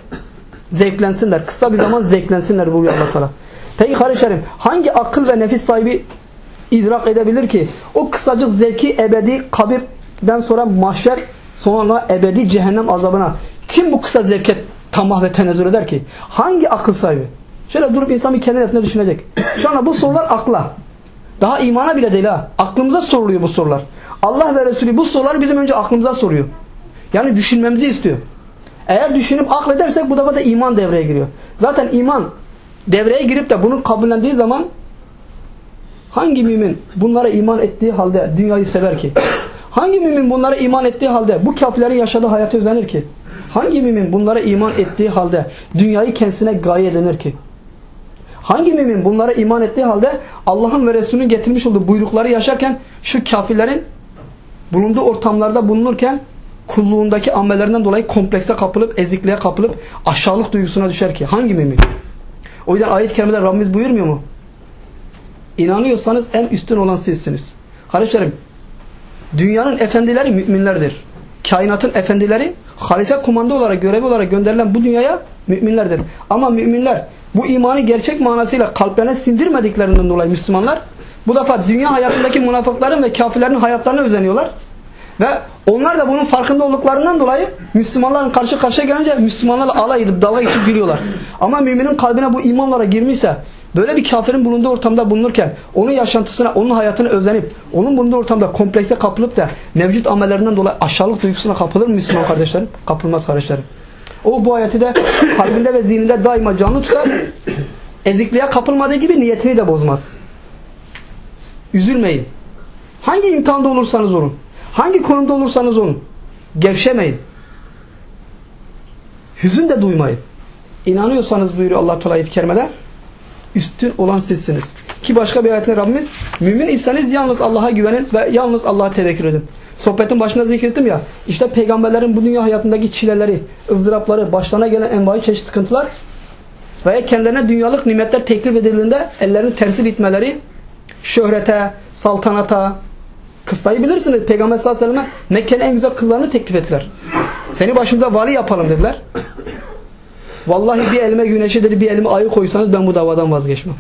zevklensinler. Kısa bir zaman zevklensinler bu Allah Teala. Peki kardeşlerim hangi akıl ve nefis sahibi idrak edebilir ki o kısacık zevki ebedi kabirden sonra mahşer sonra ebedi cehennem azabına kim bu kısa zevke tamah ve tenezzül eder ki? Hangi akıl sahibi? Şöyle durup insan bir kendi nefsine düşünecek. Şu anda bu sorular akla. Daha imana bile değil ha. Aklımıza soruluyor bu sorular. Allah ve Resulü bu soruları bizim önce aklımıza soruyor. Yani düşünmemizi istiyor. Eğer düşünüp akledersek bu defa da iman devreye giriyor. Zaten iman devreye girip de bunun kabullendiği zaman hangi mümin bunlara iman ettiği halde dünyayı sever ki? Hangi mümin bunlara iman ettiği halde bu kafirlerin yaşadığı hayatı özenir ki? Hangi mümin bunlara iman ettiği halde dünyayı kendisine gaye edinir ki? Hangi mümin bunlara iman ettiği halde Allah'ın ve Resulünün getirmiş olduğu buyrukları yaşarken şu kafirlerin bulunduğu ortamlarda bulunurken kulluğundaki amellerinden dolayı komplekse kapılıp, ezikliğe kapılıp aşağılık duygusuna düşer ki? Hangi mümin? O yüzden ayet-i kerimede Rabbimiz buyurmuyor mu? İnanıyorsanız en üstün olan sizsiniz. Kardeşlerim, dünyanın efendileri müminlerdir. Kainatın efendileri halife kumanda olarak, görevi olarak gönderilen bu dünyaya müminlerdir. Ama müminler bu imanı gerçek manasıyla kalplerine sindirmediklerinden dolayı Müslümanlar bu defa dünya hayatındaki münafıkların ve kafirlerin hayatlarına özeniyorlar. Ve onlar da bunun farkında olduklarından dolayı Müslümanların karşı karşıya gelince Müslümanlarla alay edip dalga geçip gülüyorlar. Ama müminin kalbine bu imanlara girmişse Böyle bir kafirin bulunduğu ortamda bulunurken onun yaşantısına, onun hayatına özenip onun bulunduğu ortamda komplekse kapılıp da mevcut amellerinden dolayı aşağılık duygusuna kapılır mı Müslüman kardeşlerim? Kapılmaz kardeşlerim. O bu ayeti de [COUGHS] kalbinde ve zihninde daima canlı tutar. [COUGHS] Ezikliğe kapılmadığı gibi niyetini de bozmaz. Üzülmeyin. Hangi imtihanda olursanız olun. Hangi konumda olursanız olun. Gevşemeyin. Hüzün de duymayın. İnanıyorsanız buyuruyor Allah Teala ayet-i kerimede üstün olan sizsiniz. Ki başka bir ayetinde Rabbimiz mümin iseniz yalnız Allah'a güvenin ve yalnız Allah'a tevekkül edin. Sohbetin başında zikrettim ya işte peygamberlerin bu dünya hayatındaki çileleri, ızdırapları, başlarına gelen envai çeşit sıkıntılar veya kendilerine dünyalık nimetler teklif edildiğinde ellerini tersi itmeleri şöhrete, saltanata kıssayı bilirsiniz. Peygamber sallallahu aleyhi ve sellem Mekke'nin en güzel kızlarını teklif ettiler. Seni başımıza vali yapalım dediler. Vallahi bir elime güneşi dedi bir elime ayı koysanız ben bu davadan vazgeçmem.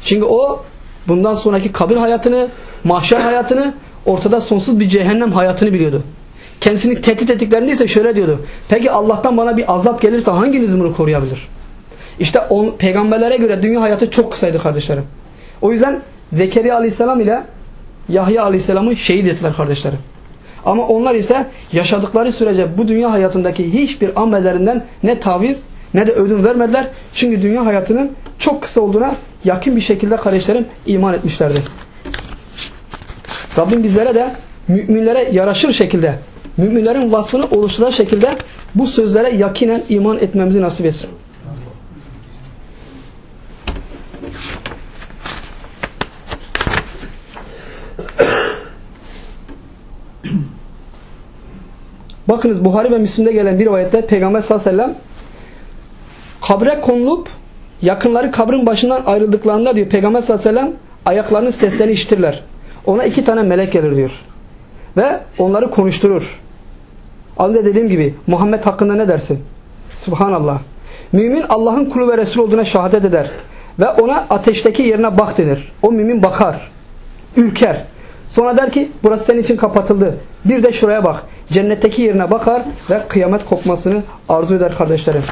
Çünkü o bundan sonraki kabir hayatını, mahşer hayatını, ortada sonsuz bir cehennem hayatını biliyordu. Kendisini tehdit ettiklerinde ise şöyle diyordu. Peki Allah'tan bana bir azap gelirse hanginiz bunu koruyabilir? İşte on, peygamberlere göre dünya hayatı çok kısaydı kardeşlerim. O yüzden Zekeriya aleyhisselam ile Yahya aleyhisselamı şehit ettiler kardeşlerim. Ama onlar ise yaşadıkları sürece bu dünya hayatındaki hiçbir amellerinden ne taviz ne de ödün vermediler. Çünkü dünya hayatının çok kısa olduğuna yakın bir şekilde kardeşlerim iman etmişlerdi. Rabbim bizlere de müminlere yaraşır şekilde, müminlerin vasfını oluşturan şekilde bu sözlere yakinen iman etmemizi nasip etsin. [COUGHS] Bakınız Buhari ve Müslim'de gelen bir rivayette Peygamber sallallahu aleyhi ve sellem kabre konulup yakınları kabrin başından ayrıldıklarında diyor Peygamber sallallahu aleyhi ve sellem ayaklarının seslerini işitirler. Ona iki tane melek gelir diyor. Ve onları konuşturur. Az önce dediğim gibi Muhammed hakkında ne dersin? Subhanallah. Mümin Allah'ın kulu ve Resul olduğuna şehadet eder. Ve ona ateşteki yerine bak denir. O mümin bakar. Ürker. Sonra der ki burası senin için kapatıldı. Bir de şuraya bak. Cennetteki yerine bakar ve kıyamet kopmasını arzu eder kardeşlerim.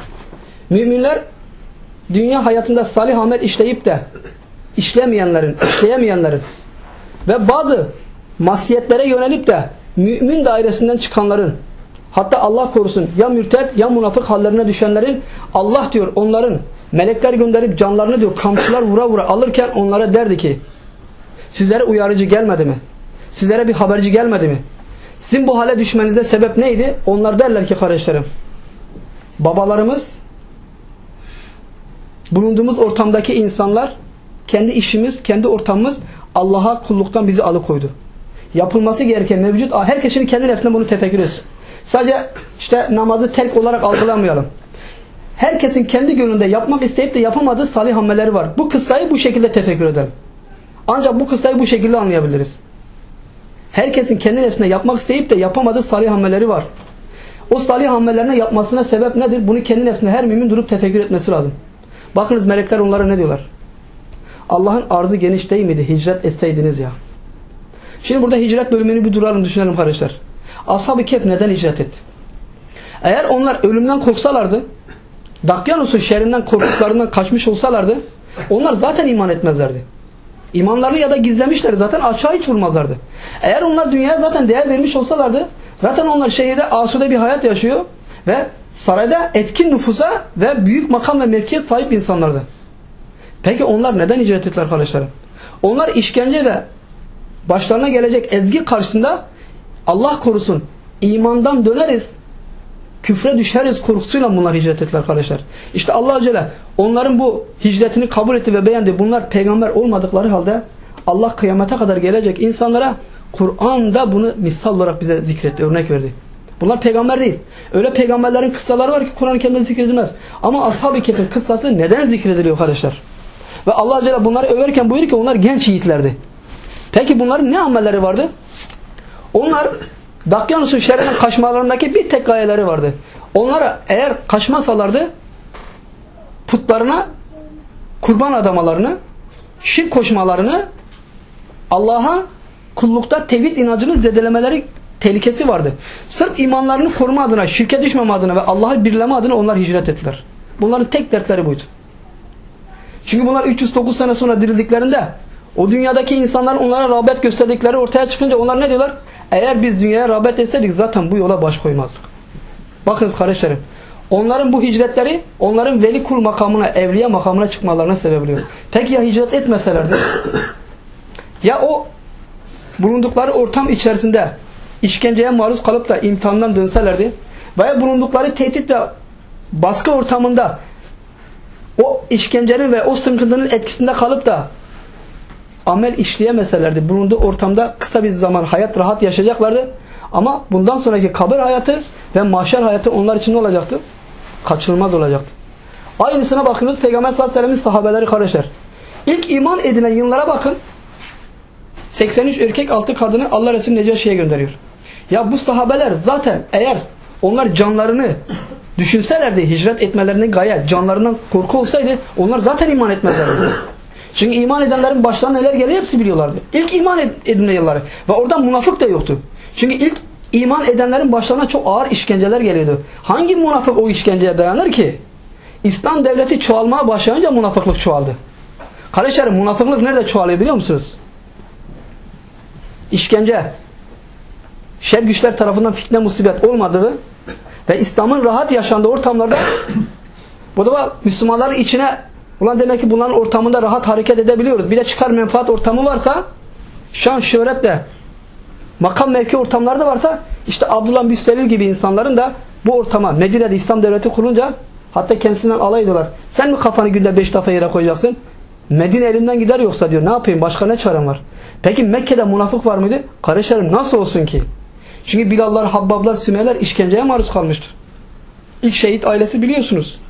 Müminler dünya hayatında salih amel işleyip de işlemeyenlerin, işleyemeyenlerin ve bazı masiyetlere yönelip de mümin dairesinden çıkanların hatta Allah korusun ya mürted ya münafık hallerine düşenlerin Allah diyor onların melekler gönderip canlarını diyor kamçılar vura vura alırken onlara derdi ki sizlere uyarıcı gelmedi mi? Sizlere bir haberci gelmedi mi? Sizin bu hale düşmenize sebep neydi? Onlar derler ki kardeşlerim babalarımız bulunduğumuz ortamdaki insanlar kendi işimiz, kendi ortamımız Allah'a kulluktan bizi alıkoydu. Yapılması gereken mevcut, herkes şimdi kendi nefsinde bunu tefekkür etsin. Sadece işte namazı terk olarak algılamayalım. Herkesin kendi gönlünde yapmak isteyip de yapamadığı salih amelleri var. Bu kıssayı bu şekilde tefekkür edelim. Ancak bu kıssayı bu şekilde anlayabiliriz. Herkesin kendi nefsinde yapmak isteyip de yapamadığı salih amelleri var. O salih amellerine yapmasına sebep nedir? Bunu kendi nefsinde her mümin durup tefekkür etmesi lazım. Bakınız melekler onlara ne diyorlar? Allah'ın arzı geniş değil miydi? Hicret etseydiniz ya. Şimdi burada hicret bölümünü bir duralım düşünelim kardeşler. Ashab-ı Kehf neden hicret etti? Eğer onlar ölümden korksalardı, Dakyanus'un şerrinden korktuklarından kaçmış olsalardı, onlar zaten iman etmezlerdi. İmanlarını ya da gizlemişler zaten açığa hiç vurmazlardı. Eğer onlar dünyaya zaten değer vermiş olsalardı, zaten onlar şehirde asude bir hayat yaşıyor ve sarayda etkin nüfusa ve büyük makam ve mevkiye sahip insanlardı. Peki onlar neden hicret ettiler kardeşlerim? Onlar işkence ve başlarına gelecek ezgi karşısında Allah korusun imandan döneriz, küfre düşeriz korkusuyla bunlar hicret ettiler kardeşler. İşte Allah Celle onların bu hicretini kabul etti ve beğendi. Bunlar peygamber olmadıkları halde Allah kıyamete kadar gelecek insanlara Kur'an'da bunu misal olarak bize zikretti, örnek verdi. Bunlar peygamber değil. Öyle peygamberlerin kıssaları var ki Kur'an-ı Kerim'de zikredilmez. Ama Ashab-ı Kehf'in kıssası neden zikrediliyor kardeşler? Ve Allah Celle bunları överken buyuruyor ki onlar genç yiğitlerdi. Peki bunların ne amelleri vardı? Onlar Dakyanus'un şerrinden kaçmalarındaki bir tek gayeleri vardı. Onlara eğer kaçmasalardı putlarına kurban adamalarını, şirk koşmalarını Allah'a kullukta tevhid inancını zedelemeleri tehlikesi vardı. Sırf imanlarını koruma adına, şirke düşmeme adına ve Allah'ı birleme adına onlar hicret ettiler. Bunların tek dertleri buydu. Çünkü bunlar 309 sene sonra dirildiklerinde o dünyadaki insanların onlara rağbet gösterdikleri ortaya çıkınca onlar ne diyorlar? Eğer biz dünyaya rağbet etseydik zaten bu yola baş koymazdık. Bakınız kardeşlerim. Onların bu hicretleri onların veli kul makamına, evliya makamına çıkmalarına sebep oluyor. Peki ya hicret etmeselerdi? Ya o bulundukları ortam içerisinde işkenceye maruz kalıp da imtihandan dönselerdi veya bulundukları tehdit ve baskı ortamında o işkencenin ve o sıkıntının etkisinde kalıp da amel işleyemeselerdi. Bulunduğu ortamda kısa bir zaman hayat rahat yaşayacaklardı. Ama bundan sonraki kabir hayatı ve mahşer hayatı onlar için ne olacaktı? Kaçınılmaz olacaktı. Aynısına bakınız Peygamber sallallahu aleyhi ve sellem'in sahabeleri kardeşler. İlk iman edilen yıllara bakın. 83 erkek 6 kadını Allah Resulü Necaşi'ye gönderiyor. Ya bu sahabeler zaten eğer onlar canlarını düşünselerdi hicret etmelerinin gaye canlarından korku olsaydı onlar zaten iman etmezlerdi. Çünkü iman edenlerin başlarına neler geliyor hepsi biliyorlardı. İlk iman edilme yılları. Ve orada münafık da yoktu. Çünkü ilk iman edenlerin başlarına çok ağır işkenceler geliyordu. Hangi münafık o işkenceye dayanır ki? İslam devleti çoğalmaya başlayınca münafıklık çoğaldı. Kardeşlerim münafıklık nerede çoğalıyor biliyor musunuz? İşkence, şer güçler tarafından fitne musibet olmadığı ve İslam'ın rahat yaşandığı ortamlarda bu da Müslümanların içine ulan demek ki bunların ortamında rahat hareket edebiliyoruz. Bir de çıkar menfaat ortamı varsa şan şöhretle makam mevki ortamları da varsa işte Abdullah Müstelil gibi insanların da bu ortama Medine'de İslam devleti kurunca hatta kendisinden alay ediyorlar. Sen mi kafanı günde beş defa yere koyacaksın? Medine elimden gider yoksa diyor. Ne yapayım? Başka ne çarem var? Peki Mekke'de münafık var mıydı? Kardeşlerim nasıl olsun ki? Çünkü Bilallar, Habbablar, Sümeyler işkenceye maruz kalmıştır. İlk şehit ailesi biliyorsunuz.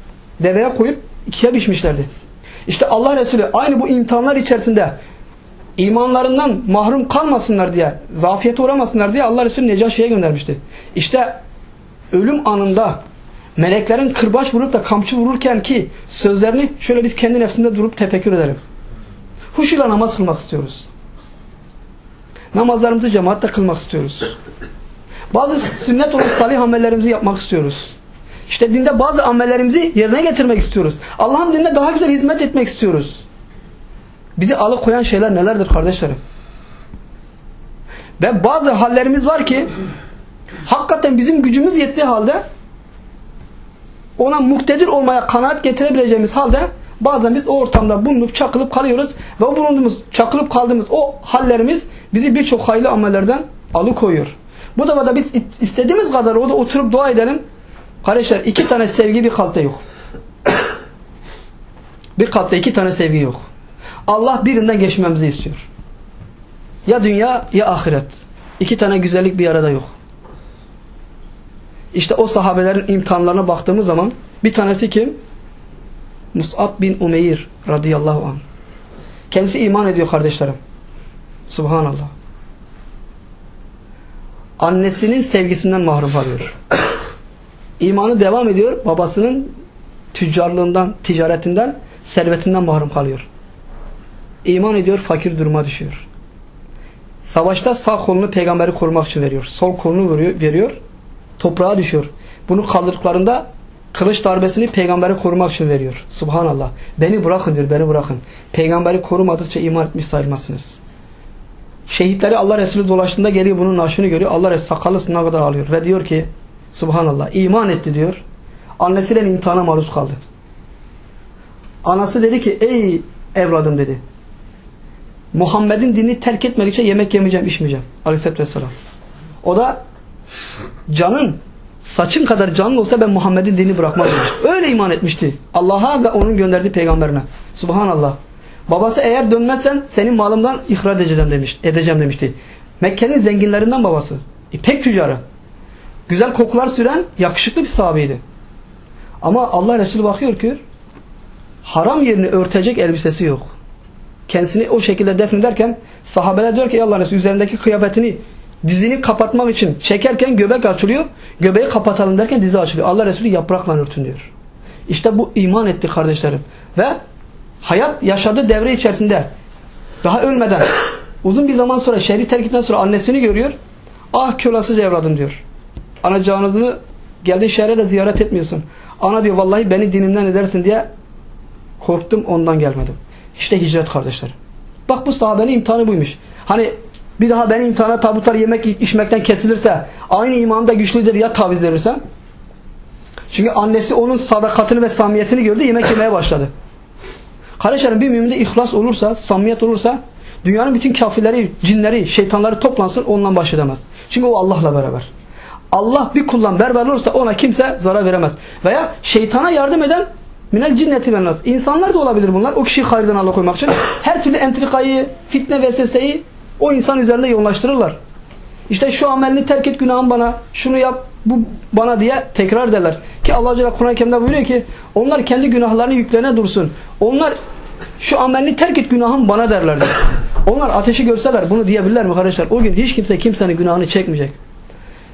Deveye koyup ikiye biçmişlerdi. İşte Allah Resulü aynı bu imtihanlar içerisinde imanlarından mahrum kalmasınlar diye, zafiyete uğramasınlar diye Allah Resulü Necaşi'ye göndermişti. İşte ölüm anında meleklerin kırbaç vurup da kamçı vururken ki sözlerini şöyle biz kendi nefsinde durup tefekkür edelim. Huşuyla namaz kılmak istiyoruz. Namazlarımızı cemaatle kılmak istiyoruz. Bazı sünnet olan salih amellerimizi yapmak istiyoruz. İşte dinde bazı amellerimizi yerine getirmek istiyoruz. Allah'ın dinine daha güzel hizmet etmek istiyoruz. Bizi alıkoyan şeyler nelerdir kardeşlerim? Ve bazı hallerimiz var ki hakikaten bizim gücümüz yettiği halde ona muktedir olmaya kanaat getirebileceğimiz halde bazen biz o ortamda bulunup çakılıp kalıyoruz ve o bulunduğumuz çakılıp kaldığımız o hallerimiz bizi birçok hayırlı amellerden alıkoyuyor. Bu da biz istediğimiz kadar orada oturup dua edelim. Kardeşler iki tane sevgi bir kalpte yok. [COUGHS] Bir kalpte iki tane sevgi yok. Allah birinden geçmemizi istiyor. Ya dünya ya ahiret. İki tane güzellik bir arada yok. İşte o sahabelerin imtihanlarına baktığımız zaman bir tanesi kim? Mus'ab bin Umeyr radıyallahu anh. Kendisi iman ediyor kardeşlerim. Subhanallah. Annesinin sevgisinden mahrum kalıyor. [COUGHS] İmanı devam ediyor. Babasının tüccarlığından, ticaretinden, servetinden mahrum kalıyor. İman ediyor, fakir duruma düşüyor. Savaşta sağ kolunu peygamberi korumak için veriyor. Sol kolunu veriyor, veriyor toprağa düşüyor. Bunu kaldırdıklarında kılıç darbesini peygamberi korumak için veriyor. Subhanallah. Beni bırakın diyor, beni bırakın. Peygamberi korumadıkça iman etmiş sayılmazsınız. Şehitleri Allah Resulü dolaştığında geliyor bunun naşını görüyor. Allah Resulü sakalısına kadar alıyor ve diyor ki Subhanallah iman etti diyor. Annesiyle imtihana maruz kaldı. Anası dedi ki ey evladım dedi. Muhammed'in dinini terk etmedikçe yemek yemeyeceğim, içmeyeceğim. Aleyhisselatü Vesselam. O da canın saçın kadar canlı olsa ben Muhammed'in dinini bırakmam. Öyle iman etmişti. Allah'a ve onun gönderdiği peygamberine. Subhanallah. Babası eğer dönmezsen senin malımdan ihraç edeceğim, demiş, edeceğim demişti. Mekke'nin zenginlerinden babası. İpek tüccarı. Güzel kokular süren yakışıklı bir sahabeydi. Ama Allah Resulü bakıyor ki haram yerini örtecek elbisesi yok. Kendisini o şekilde defnederken sahabeler diyor ki Allah Resulü üzerindeki kıyafetini dizini kapatmak için çekerken göbek açılıyor. Göbeği kapatalım derken dizi açılıyor. Allah Resulü yaprakla örtün diyor. İşte bu iman etti kardeşlerim. Ve hayat yaşadığı devre içerisinde daha ölmeden [COUGHS] uzun bir zaman sonra şehri terk sonra annesini görüyor. Ah kölasız evladım diyor. Anacığınızı geldiği şehre de ziyaret etmiyorsun. Ana diyor vallahi beni dinimden edersin diye Korktum ondan gelmedim. İşte hicret kardeşlerim. Bak bu sahabenin imtihanı buymuş. Hani bir daha beni imtihana tabutlar yemek içmekten kesilirse aynı imanım da güçlüdür ya taviz verirsem. Çünkü annesi onun sadakatini ve samimiyetini gördü yemek yemeye başladı. Kardeşlerim bir müminde ihlas olursa, samimiyet olursa dünyanın bütün kafirleri, cinleri, şeytanları toplansın ondan baş edemez. Çünkü o Allah'la beraber. Allah bir kullan beraber olursa ona kimse zarar veremez. Veya şeytana yardım eden minel cinneti ve nas. İnsanlar da olabilir bunlar. O kişiyi hayırdan alıkoymak için. Her türlü entrikayı, fitne vesveseyi o insan üzerinde yoğunlaştırırlar. İşte şu amelini terk et günahın bana, şunu yap bu bana diye tekrar derler. Ki Allah Celle Kur'an-ı Kerim'de buyuruyor ki onlar kendi günahlarını yüklerine dursun. Onlar şu amelini terk et günahın bana derlerdi. [COUGHS] Onlar ateşi görseler bunu diyebilirler mi kardeşler? O gün hiç kimse kimsenin günahını çekmeyecek.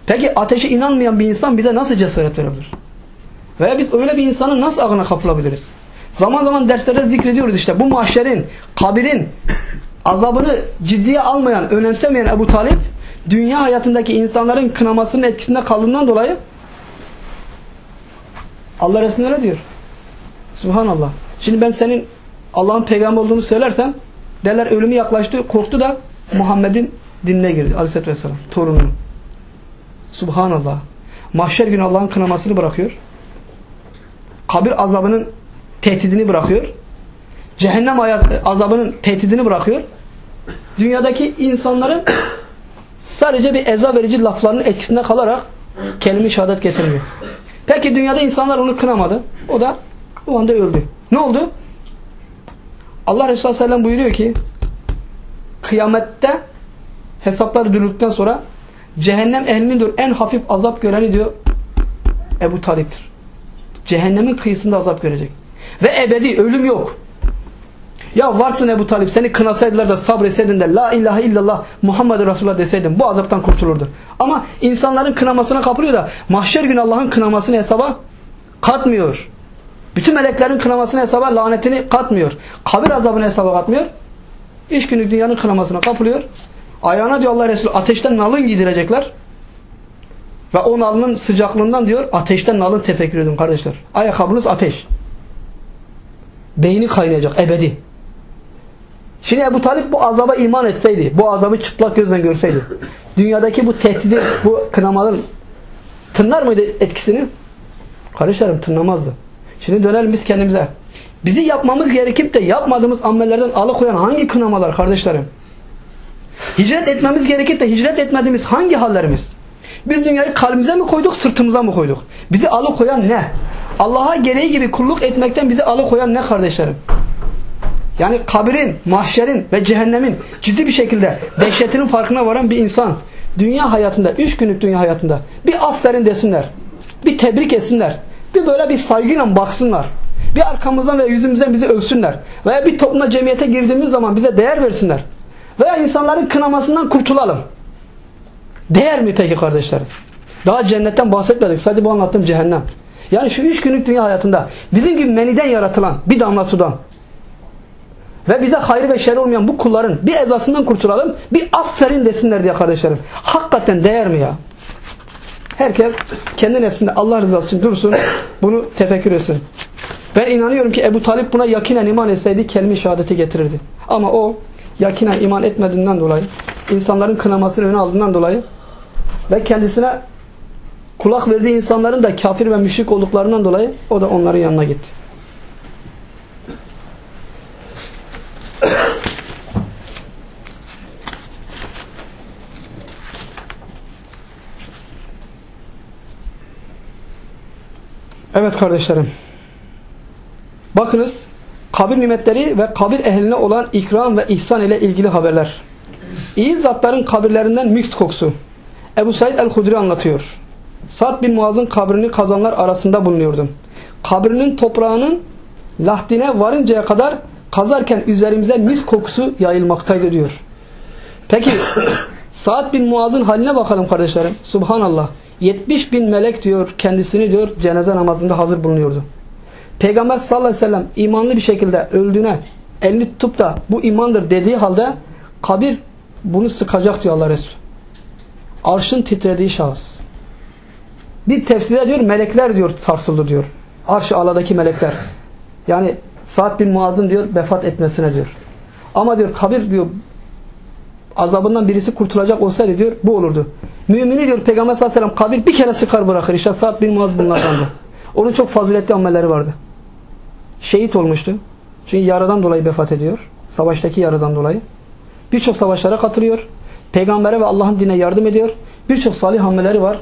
Peki ateşe inanmayan bir insan bir de nasıl cesaret verebilir? Veya biz öyle bir insanın nasıl ağına kapılabiliriz? Zaman zaman derslerde zikrediyoruz işte bu mahşerin, kabirin azabını ciddiye almayan, önemsemeyen Ebu Talip dünya hayatındaki insanların kınamasının etkisinde kaldığından dolayı Allah Resulü öyle diyor. Subhanallah. Şimdi ben senin Allah'ın peygamber olduğunu söylersem derler ölümü yaklaştı, korktu da Muhammed'in dinine girdi. Aleyhisselatü Vesselam. Torununu. Subhanallah. Mahşer günü Allah'ın kınamasını bırakıyor. Kabir azabının tehdidini bırakıyor. Cehennem azabının tehdidini bırakıyor. Dünyadaki insanların sadece bir eza verici laflarının etkisinde kalarak kelime-i şehadet getirmiyor. Peki dünyada insanlar onu kınamadı. O da o anda öldü. Ne oldu? Allah Resulü Aleyhisselam buyuruyor ki kıyamette hesaplar dürüldükten sonra cehennem ehlinin en hafif azap göreni diyor Ebu Talip'tir. Cehennemin kıyısında azap görecek. Ve ebedi ölüm yok. Ya varsın Ebu Talip seni kınasaydılar da sabreseydin de La ilahe illallah Muhammed Resulullah deseydin bu azaptan kurtulurdun. Ama insanların kınamasına kapılıyor da mahşer günü Allah'ın kınamasını hesaba katmıyor. Bütün meleklerin kınamasını hesaba lanetini katmıyor. Kabir azabını hesaba katmıyor. İş günü dünyanın kınamasına kapılıyor. Ayağına diyor Allah Resulü ateşten nalın giydirecekler. Ve o nalının sıcaklığından diyor ateşten nalın tefekkür edin kardeşler. Ayakkabınız ateş. Beyni kaynayacak ebedi. Şimdi Ebu Talip bu azaba iman etseydi, bu azabı çıplak gözden görseydi, dünyadaki bu tehdidi, bu kınamaların tınlar mıydı etkisini? Kardeşlerim tınlamazdı. Şimdi dönelim biz kendimize. Bizi yapmamız gerekip de yapmadığımız amellerden alıkoyan hangi kınamalar kardeşlerim? Hicret etmemiz gerekip de hicret etmediğimiz hangi hallerimiz? Biz dünyayı kalbimize mi koyduk, sırtımıza mı koyduk? Bizi alıkoyan ne? Allah'a gereği gibi kulluk etmekten bizi alıkoyan ne kardeşlerim? Yani kabirin, mahşerin ve cehennemin ciddi bir şekilde dehşetinin farkına varan bir insan dünya hayatında, üç günlük dünya hayatında bir aferin desinler, bir tebrik etsinler, bir böyle bir saygıyla baksınlar, bir arkamızdan ve yüzümüzden bizi övsünler veya bir toplumda cemiyete girdiğimiz zaman bize değer versinler veya insanların kınamasından kurtulalım. Değer mi peki kardeşlerim? Daha cennetten bahsetmedik. Sadece bu anlattığım cehennem. Yani şu üç günlük dünya hayatında bizim gibi meniden yaratılan bir damla sudan ve bize hayır ve şer olmayan bu kulların bir ezasından kurtulalım, bir aferin desinler diye kardeşlerim. Hakikaten değer mi ya? Herkes kendi nefsinde Allah rızası için dursun, bunu tefekkür etsin. Ben inanıyorum ki Ebu Talip buna yakinen iman etseydi kelime şehadeti getirirdi. Ama o yakinen iman etmediğinden dolayı, insanların kınamasını öne aldığından dolayı ve kendisine kulak verdiği insanların da kafir ve müşrik olduklarından dolayı o da onların yanına gitti. Evet kardeşlerim. Bakınız kabir nimetleri ve kabir ehline olan ikram ve ihsan ile ilgili haberler. İyi zatların kabirlerinden mix kokusu. Ebu Said el-Hudri anlatıyor. Sa'd bin Muaz'ın kabrini kazanlar arasında bulunuyordum. Kabrinin toprağının lahdine varıncaya kadar kazarken üzerimize mis kokusu yayılmaktaydı diyor. Peki [COUGHS] Sa'd bin Muaz'ın haline bakalım kardeşlerim. Subhanallah. 70 bin melek diyor kendisini diyor cenaze namazında hazır bulunuyordu. Peygamber sallallahu aleyhi ve sellem imanlı bir şekilde öldüğüne elini tutup da bu imandır dediği halde kabir bunu sıkacak diyor Allah Resulü. Arşın titrediği şahıs. Bir tefsirde diyor melekler diyor sarsıldı diyor. Arş aladaki melekler. Yani Sa'd bin Muaz'ın diyor vefat etmesine diyor. Ama diyor kabir diyor azabından birisi kurtulacak olsaydı diyor bu olurdu. Mümini diyor Peygamber sallallahu aleyhi ve sellem kabir bir kere sıkar bırakır. İşte Sa'd bin Muaz bunlardandı. Onun çok faziletli amelleri vardı. Şehit olmuştu. Çünkü yaradan dolayı vefat ediyor. Savaştaki yaradan dolayı. Birçok savaşlara katılıyor. Peygambere ve Allah'ın dine yardım ediyor. Birçok salih amelleri var.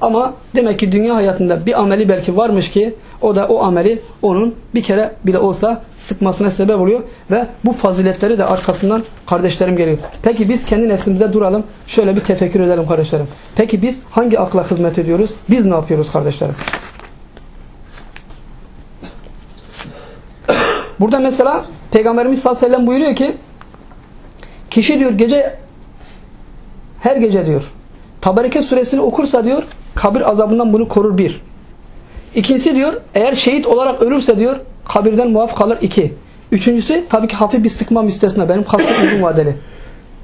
Ama demek ki dünya hayatında bir ameli belki varmış ki o da o ameli onun bir kere bile olsa sıkmasına sebep oluyor ve bu faziletleri de arkasından kardeşlerim geliyor. Peki biz kendi nefsimize duralım. Şöyle bir tefekkür edelim kardeşlerim. Peki biz hangi akla hizmet ediyoruz? Biz ne yapıyoruz kardeşlerim? Burada mesela Peygamberimiz sallallahu aleyhi ve sellem buyuruyor ki kişi diyor gece her gece diyor Tabereke suresini okursa diyor kabir azabından bunu korur bir. İkincisi diyor eğer şehit olarak ölürse diyor kabirden muaf kalır iki. Üçüncüsü tabii ki hafif bir sıkma müstesna. Benim kastım uzun vadeli.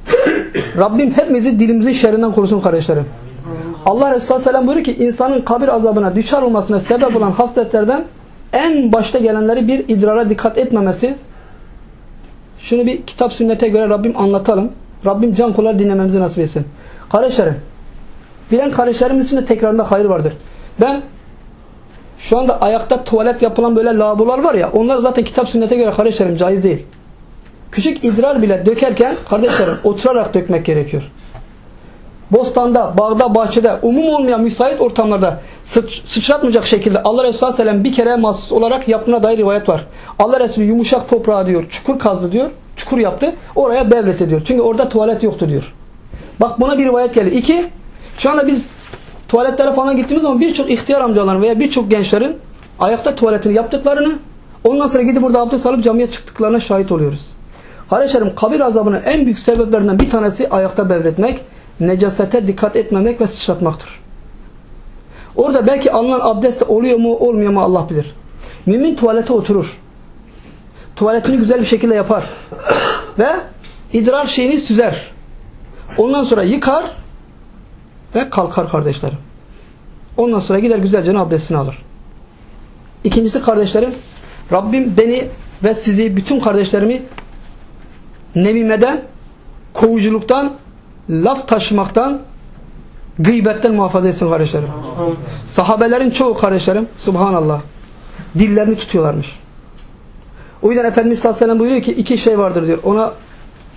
[COUGHS] Rabbim hepimizi dilimizin şerrinden korusun kardeşlerim. Allah Resulü sallallahu aleyhi ve sellem buyuruyor ki insanın kabir azabına düşer olmasına sebep olan hasletlerden en başta gelenleri bir idrara dikkat etmemesi. Şunu bir kitap sünnete göre Rabbim anlatalım. Rabbim can kullar dinlememizi nasip etsin. Kardeşlerim, bilen kardeşlerimiz için de tekrarında hayır vardır. Ben şu anda ayakta tuvalet yapılan böyle lavabolar var ya, onlar zaten kitap sünnete göre kardeşlerim caiz değil. Küçük idrar bile dökerken kardeşlerim [LAUGHS] oturarak dökmek gerekiyor. Bostanda, bağda, bahçede, umum olmayan müsait ortamlarda sıç, sıçratmayacak şekilde Allah Resulü Sallallahu Aleyhi ve Sellem bir kere mahsus olarak yaptığına dair rivayet var. Allah Resulü yumuşak toprağa diyor, çukur kazdı diyor, çukur yaptı, oraya bevlet ediyor. Çünkü orada tuvalet yoktu diyor. Bak buna bir rivayet geliyor. İki, şu anda biz tuvaletlere falan gittiğimiz zaman birçok ihtiyar amcaların veya birçok gençlerin ayakta tuvaletini yaptıklarını ondan sonra gidip burada abdest alıp camiye çıktıklarına şahit oluyoruz. Kardeşlerim kabir azabının en büyük sebeplerinden bir tanesi ayakta bevretmek, necasete dikkat etmemek ve sıçratmaktır. Orada belki alınan abdest de oluyor mu olmuyor mu Allah bilir. Mümin tuvalete oturur. Tuvaletini güzel bir şekilde yapar. Ve idrar şeyini süzer. Ondan sonra yıkar ve kalkar kardeşlerim. Ondan sonra gider güzelce abdestini alır. İkincisi kardeşlerim, Rabbim beni ve sizi bütün kardeşlerimi nemimeden, kovuculuktan, laf taşımaktan, gıybetten muhafaza etsin kardeşlerim. Sahabelerin çoğu kardeşlerim, subhanallah, dillerini tutuyorlarmış. O yüzden Efendimiz sallallahu aleyhi ve sellem buyuruyor ki iki şey vardır diyor. Ona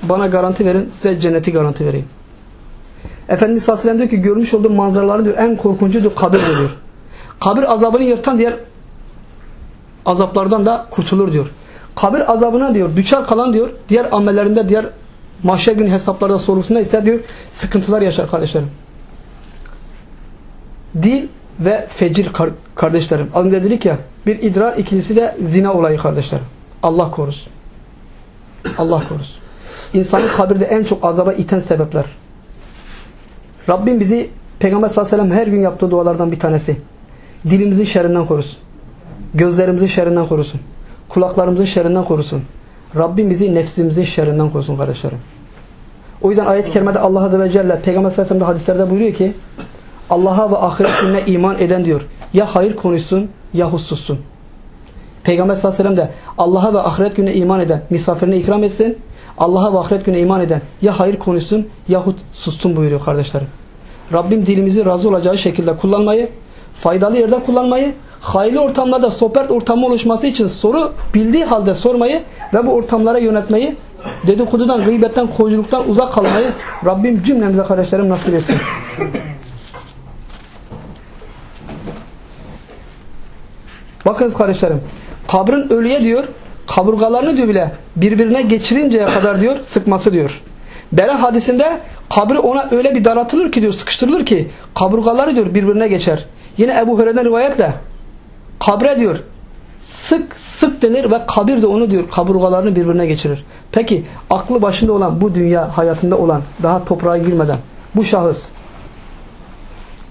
bana garanti verin, size cenneti garanti vereyim. Efendimiz sallallahu diyor ki görmüş olduğum manzaraların diyor en korkuncu diyor kabir diyor. Kabir azabını yırtan diğer azaplardan da kurtulur diyor. Kabir azabına diyor düşer kalan diyor diğer amellerinde diğer mahşer günü hesaplarda sorusunda ise diyor sıkıntılar yaşar kardeşlerim. Dil ve fecir kardeşlerim. Az önce dedik ya bir idrar ikincisi de zina olayı kardeşlerim. Allah korusun. Allah korusun. İnsanın kabirde en çok azaba iten sebepler. Rabbim bizi Peygamber sallallahu aleyhi ve sellem her gün yaptığı dualardan bir tanesi. Dilimizin şerrinden korusun. Gözlerimizin şerrinden korusun. Kulaklarımızın şerrinden korusun. Rabbim bizi nefsimizin şerrinden korusun kardeşlerim. O yüzden ayet-i kerimede Allah Azze ve Celle Peygamber sallallahu aleyhi ve sellem hadislerde buyuruyor ki Allah'a ve ahiret gününe iman eden diyor. Ya hayır konuşsun ya sussun. Peygamber sallallahu aleyhi ve sellem de Allah'a ve ahiret gününe iman eden misafirine ikram etsin. Allah'a ve ahiret gününe iman eden ya hayır konuşsun yahut sussun buyuruyor kardeşlerim. Rabbim dilimizi razı olacağı şekilde kullanmayı, faydalı yerde kullanmayı, hayırlı ortamlarda sohbet ortamı oluşması için soru bildiği halde sormayı ve bu ortamlara yönetmeyi, dedikodudan, gıybetten, koyculuktan uzak kalmayı Rabbim cümlemize kardeşlerim nasip etsin. Bakınız kardeşlerim, kabrin ölüye diyor, kaburgalarını diyor bile birbirine geçirinceye kadar diyor sıkması diyor. Bela hadisinde kabri ona öyle bir daratılır ki diyor sıkıştırılır ki kaburgaları diyor birbirine geçer. Yine Ebu Hureyre'den rivayetle kabre diyor sık sık denir ve kabir de onu diyor kaburgalarını birbirine geçirir. Peki aklı başında olan bu dünya hayatında olan daha toprağa girmeden bu şahıs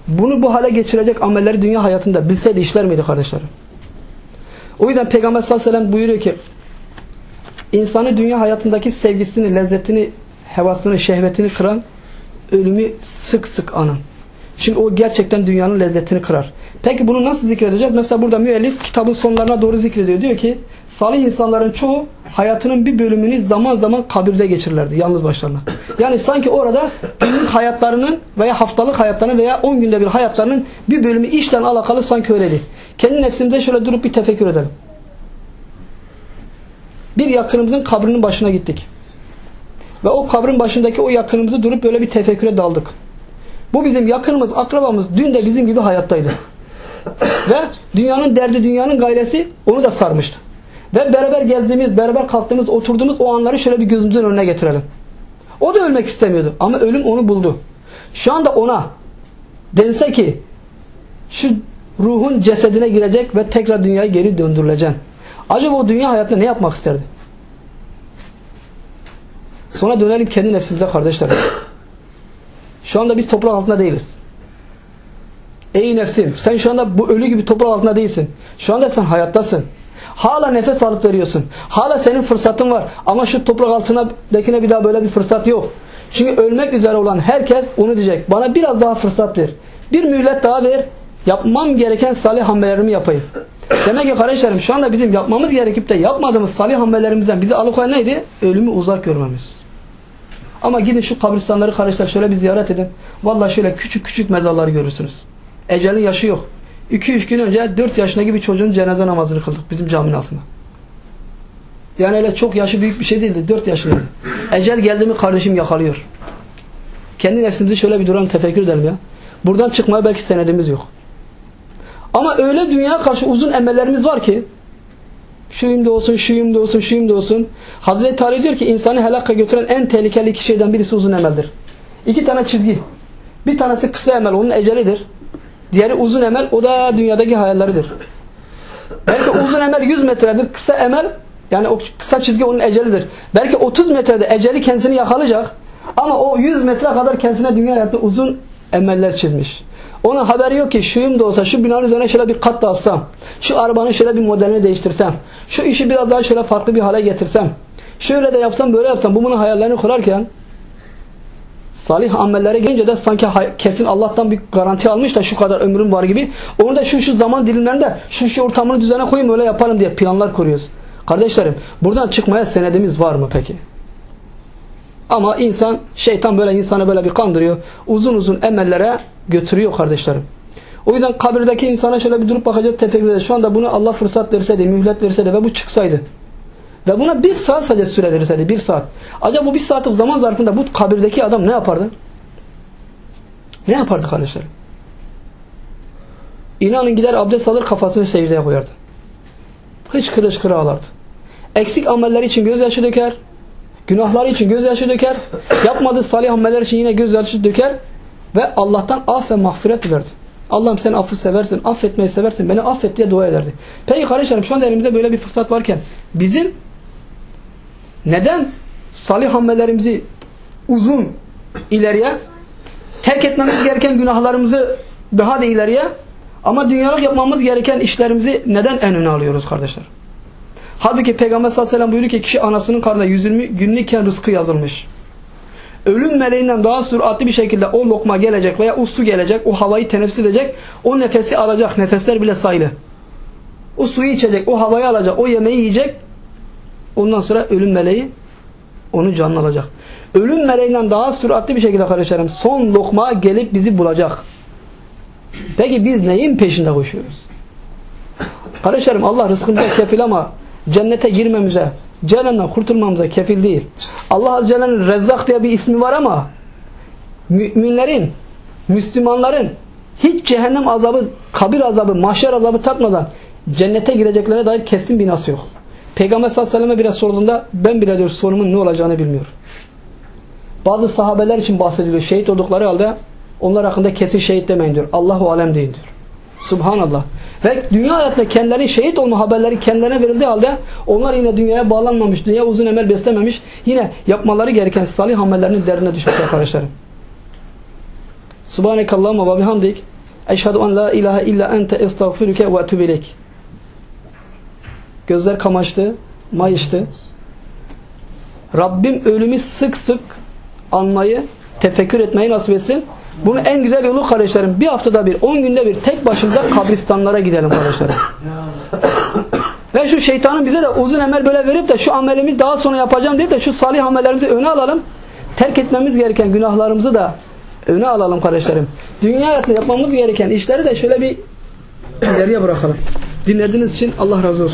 bunu bu hale geçirecek amelleri dünya hayatında bilseydi işler miydi kardeşlerim? O yüzden Peygamber sallallahu aleyhi ve sellem buyuruyor ki insanı dünya hayatındaki sevgisini, lezzetini, hevasını, şehvetini kıran ölümü sık sık anın. Çünkü o gerçekten dünyanın lezzetini kırar. Peki bunu nasıl zikredeceğiz? Mesela burada müellif kitabın sonlarına doğru zikrediyor. Diyor ki salih insanların çoğu hayatının bir bölümünü zaman zaman kabirde geçirirlerdi. Yalnız başlarına. Yani sanki orada günlük hayatlarının veya haftalık hayatlarının veya 10 günde bir hayatlarının bir bölümü işle alakalı sanki öyleydi. Kendi nefsimize şöyle durup bir tefekkür edelim. Bir yakınımızın kabrinin başına gittik. Ve o kabrin başındaki o yakınımızı durup böyle bir tefekküre daldık. Bu bizim yakınımız, akrabamız dün de bizim gibi hayattaydı. [COUGHS] Ve dünyanın derdi, dünyanın gayresi onu da sarmıştı. Ve beraber gezdiğimiz, beraber kalktığımız, oturduğumuz o anları şöyle bir gözümüzün önüne getirelim. O da ölmek istemiyordu ama ölüm onu buldu. Şu anda ona dense ki şu ruhun cesedine girecek ve tekrar dünyaya geri döndürüleceksin. Acaba o dünya hayatında ne yapmak isterdi? Sonra dönelim kendi nefsimize kardeşler. [CLEARS THROAT] Şu anda biz toprak altında değiliz. Ey nefsim sen şu anda bu ölü gibi toprak altında değilsin. Şu anda sen hayattasın. Hala nefes alıp veriyorsun. Hala senin fırsatın var. Ama şu toprak altındakine bir daha böyle bir fırsat yok. Çünkü ölmek üzere olan herkes onu diyecek. Bana biraz daha fırsat ver. Bir mühlet daha ver. Yapmam gereken salih hamlelerimi yapayım. Demek ki kardeşlerim şu anda bizim yapmamız gerekip de yapmadığımız salih hamlelerimizden bizi alıkoyan neydi? Ölümü uzak görmemiz. Ama gidin şu kabristanları kardeşler şöyle bir ziyaret edin. Vallahi şöyle küçük küçük mezarları görürsünüz. Ecelin yaşı yok. 2-3 gün önce 4 yaşındaki bir çocuğun cenaze namazını kıldık bizim caminin altında. Yani öyle çok yaşı büyük bir şey değildi. 4 yaşındaydı. Ecel geldi mi kardeşim yakalıyor. Kendi nefsimizi şöyle bir duran tefekkür edelim ya. Buradan çıkmaya belki senedimiz yok. Ama öyle dünya karşı uzun emellerimiz var ki şuyum da olsun, şuyum da olsun, şuyum da olsun. Hazreti Ali diyor ki insanı helaka götüren en tehlikeli iki şeyden birisi uzun emeldir. İki tane çizgi. Bir tanesi kısa emel, onun ecelidir. Diğeri uzun emel, o da dünyadaki hayalleridir. Belki uzun emel 100 metredir, kısa emel, yani o kısa çizgi onun ecelidir. Belki 30 metrede eceli kendisini yakalayacak ama o 100 metre kadar kendisine dünya hayatında uzun emeller çizmiş. Onun haberi yok ki şuyum da olsa şu binanın üzerine şöyle bir kat da alsam, şu arabanın şöyle bir modelini değiştirsem, şu işi biraz daha şöyle farklı bir hale getirsem, şöyle de yapsam böyle yapsam bu bunun hayallerini kurarken salih amellere gelince de sanki kesin Allah'tan bir garanti almış da şu kadar ömrüm var gibi onu da şu şu zaman dilimlerinde şu şu ortamını düzene koyayım öyle yaparım diye planlar kuruyoruz. Kardeşlerim buradan çıkmaya senedimiz var mı peki? Ama insan şeytan böyle insanı böyle bir kandırıyor. Uzun uzun emellere götürüyor kardeşlerim. O yüzden kabirdeki insana şöyle bir durup bakacağız tefekkür edeceğiz. Şu anda bunu Allah fırsat verseydi, mühlet verseydi ve bu çıksaydı. Ve buna bir saat sadece süre verseydi. Bir saat. Acaba bu bir saatlik zaman zarfında bu kabirdeki adam ne yapardı? Ne yapardı kardeşlerim? İnanın gider abdest alır kafasını secdeye koyardı. Hiç kırış kırı ağlardı. Eksik ameller için gözyaşı döker. Günahları için gözyaşı döker. Yapmadığı salih ameller için yine gözyaşı döker. Ve Allah'tan af ve mağfiret dilerdi. Allah'ım sen affı seversin, affetmeyi seversin, beni affet diye dua ederdi. Peki kardeşlerim şu anda elimizde böyle bir fırsat varken bizim neden salih amellerimizi uzun ileriye terk etmemiz gereken günahlarımızı daha da ileriye ama dünyalık yapmamız gereken işlerimizi neden en öne alıyoruz kardeşler? Halbuki Peygamber sallallahu aleyhi ve sellem buyuruyor ki kişi anasının karnında 120 günlükken rızkı yazılmış. Ölüm meleğinden daha süratli bir şekilde o lokma gelecek veya o su gelecek, o havayı teneffüs edecek, o nefesi alacak, nefesler bile sayılı. O suyu içecek, o havayı alacak, o yemeği yiyecek, ondan sonra ölüm meleği onu canlı alacak. Ölüm meleğinden daha süratli bir şekilde kardeşlerim son lokma gelip bizi bulacak. Peki biz neyin peşinde koşuyoruz? Kardeşlerim Allah rızkımıza kefil ama cennete girmemize, cehennemden kurtulmamıza kefil değil. Allah Azze Celle'nin Rezzak diye bir ismi var ama müminlerin, Müslümanların hiç cehennem azabı, kabir azabı, mahşer azabı tatmadan cennete gireceklerine dair kesin bir nas yok. Peygamber sallallahu aleyhi ve selleme bile sorduğunda ben bile diyor sonumun ne olacağını bilmiyorum. Bazı sahabeler için bahsediliyor. Şehit oldukları halde onlar hakkında kesin şehit demeyin diyor. Allahu alem deyin diyor. Subhanallah. Ve dünya hayatında kendileri şehit olma haberleri kendilerine verildiği halde onlar yine dünyaya bağlanmamış, dünya uzun emel beslememiş, yine yapmaları gereken salih amellerinin derdine düşmüş arkadaşlarım. [LAUGHS] Subhanekallahumma ve bihamdik. Eşhedü en la ilahe illa ente estağfiruke ve etûbü ileyk. Gözler kamaştı, mayıştı. Rabbim ölümü sık sık anmayı, tefekkür etmeyi nasip etsin. Bunun en güzel yolu kardeşlerim bir haftada bir, on günde bir tek başımıza kabristanlara gidelim kardeşlerim. [COUGHS] Ve şu şeytanın bize de uzun emel böyle verip de şu amelimi daha sonra yapacağım deyip de şu salih amellerimizi öne alalım. Terk etmemiz gereken günahlarımızı da öne alalım kardeşlerim. Dünya hayatında yapmamız gereken işleri de şöyle bir [COUGHS] ileriye bırakalım. Dinlediğiniz için Allah razı olsun.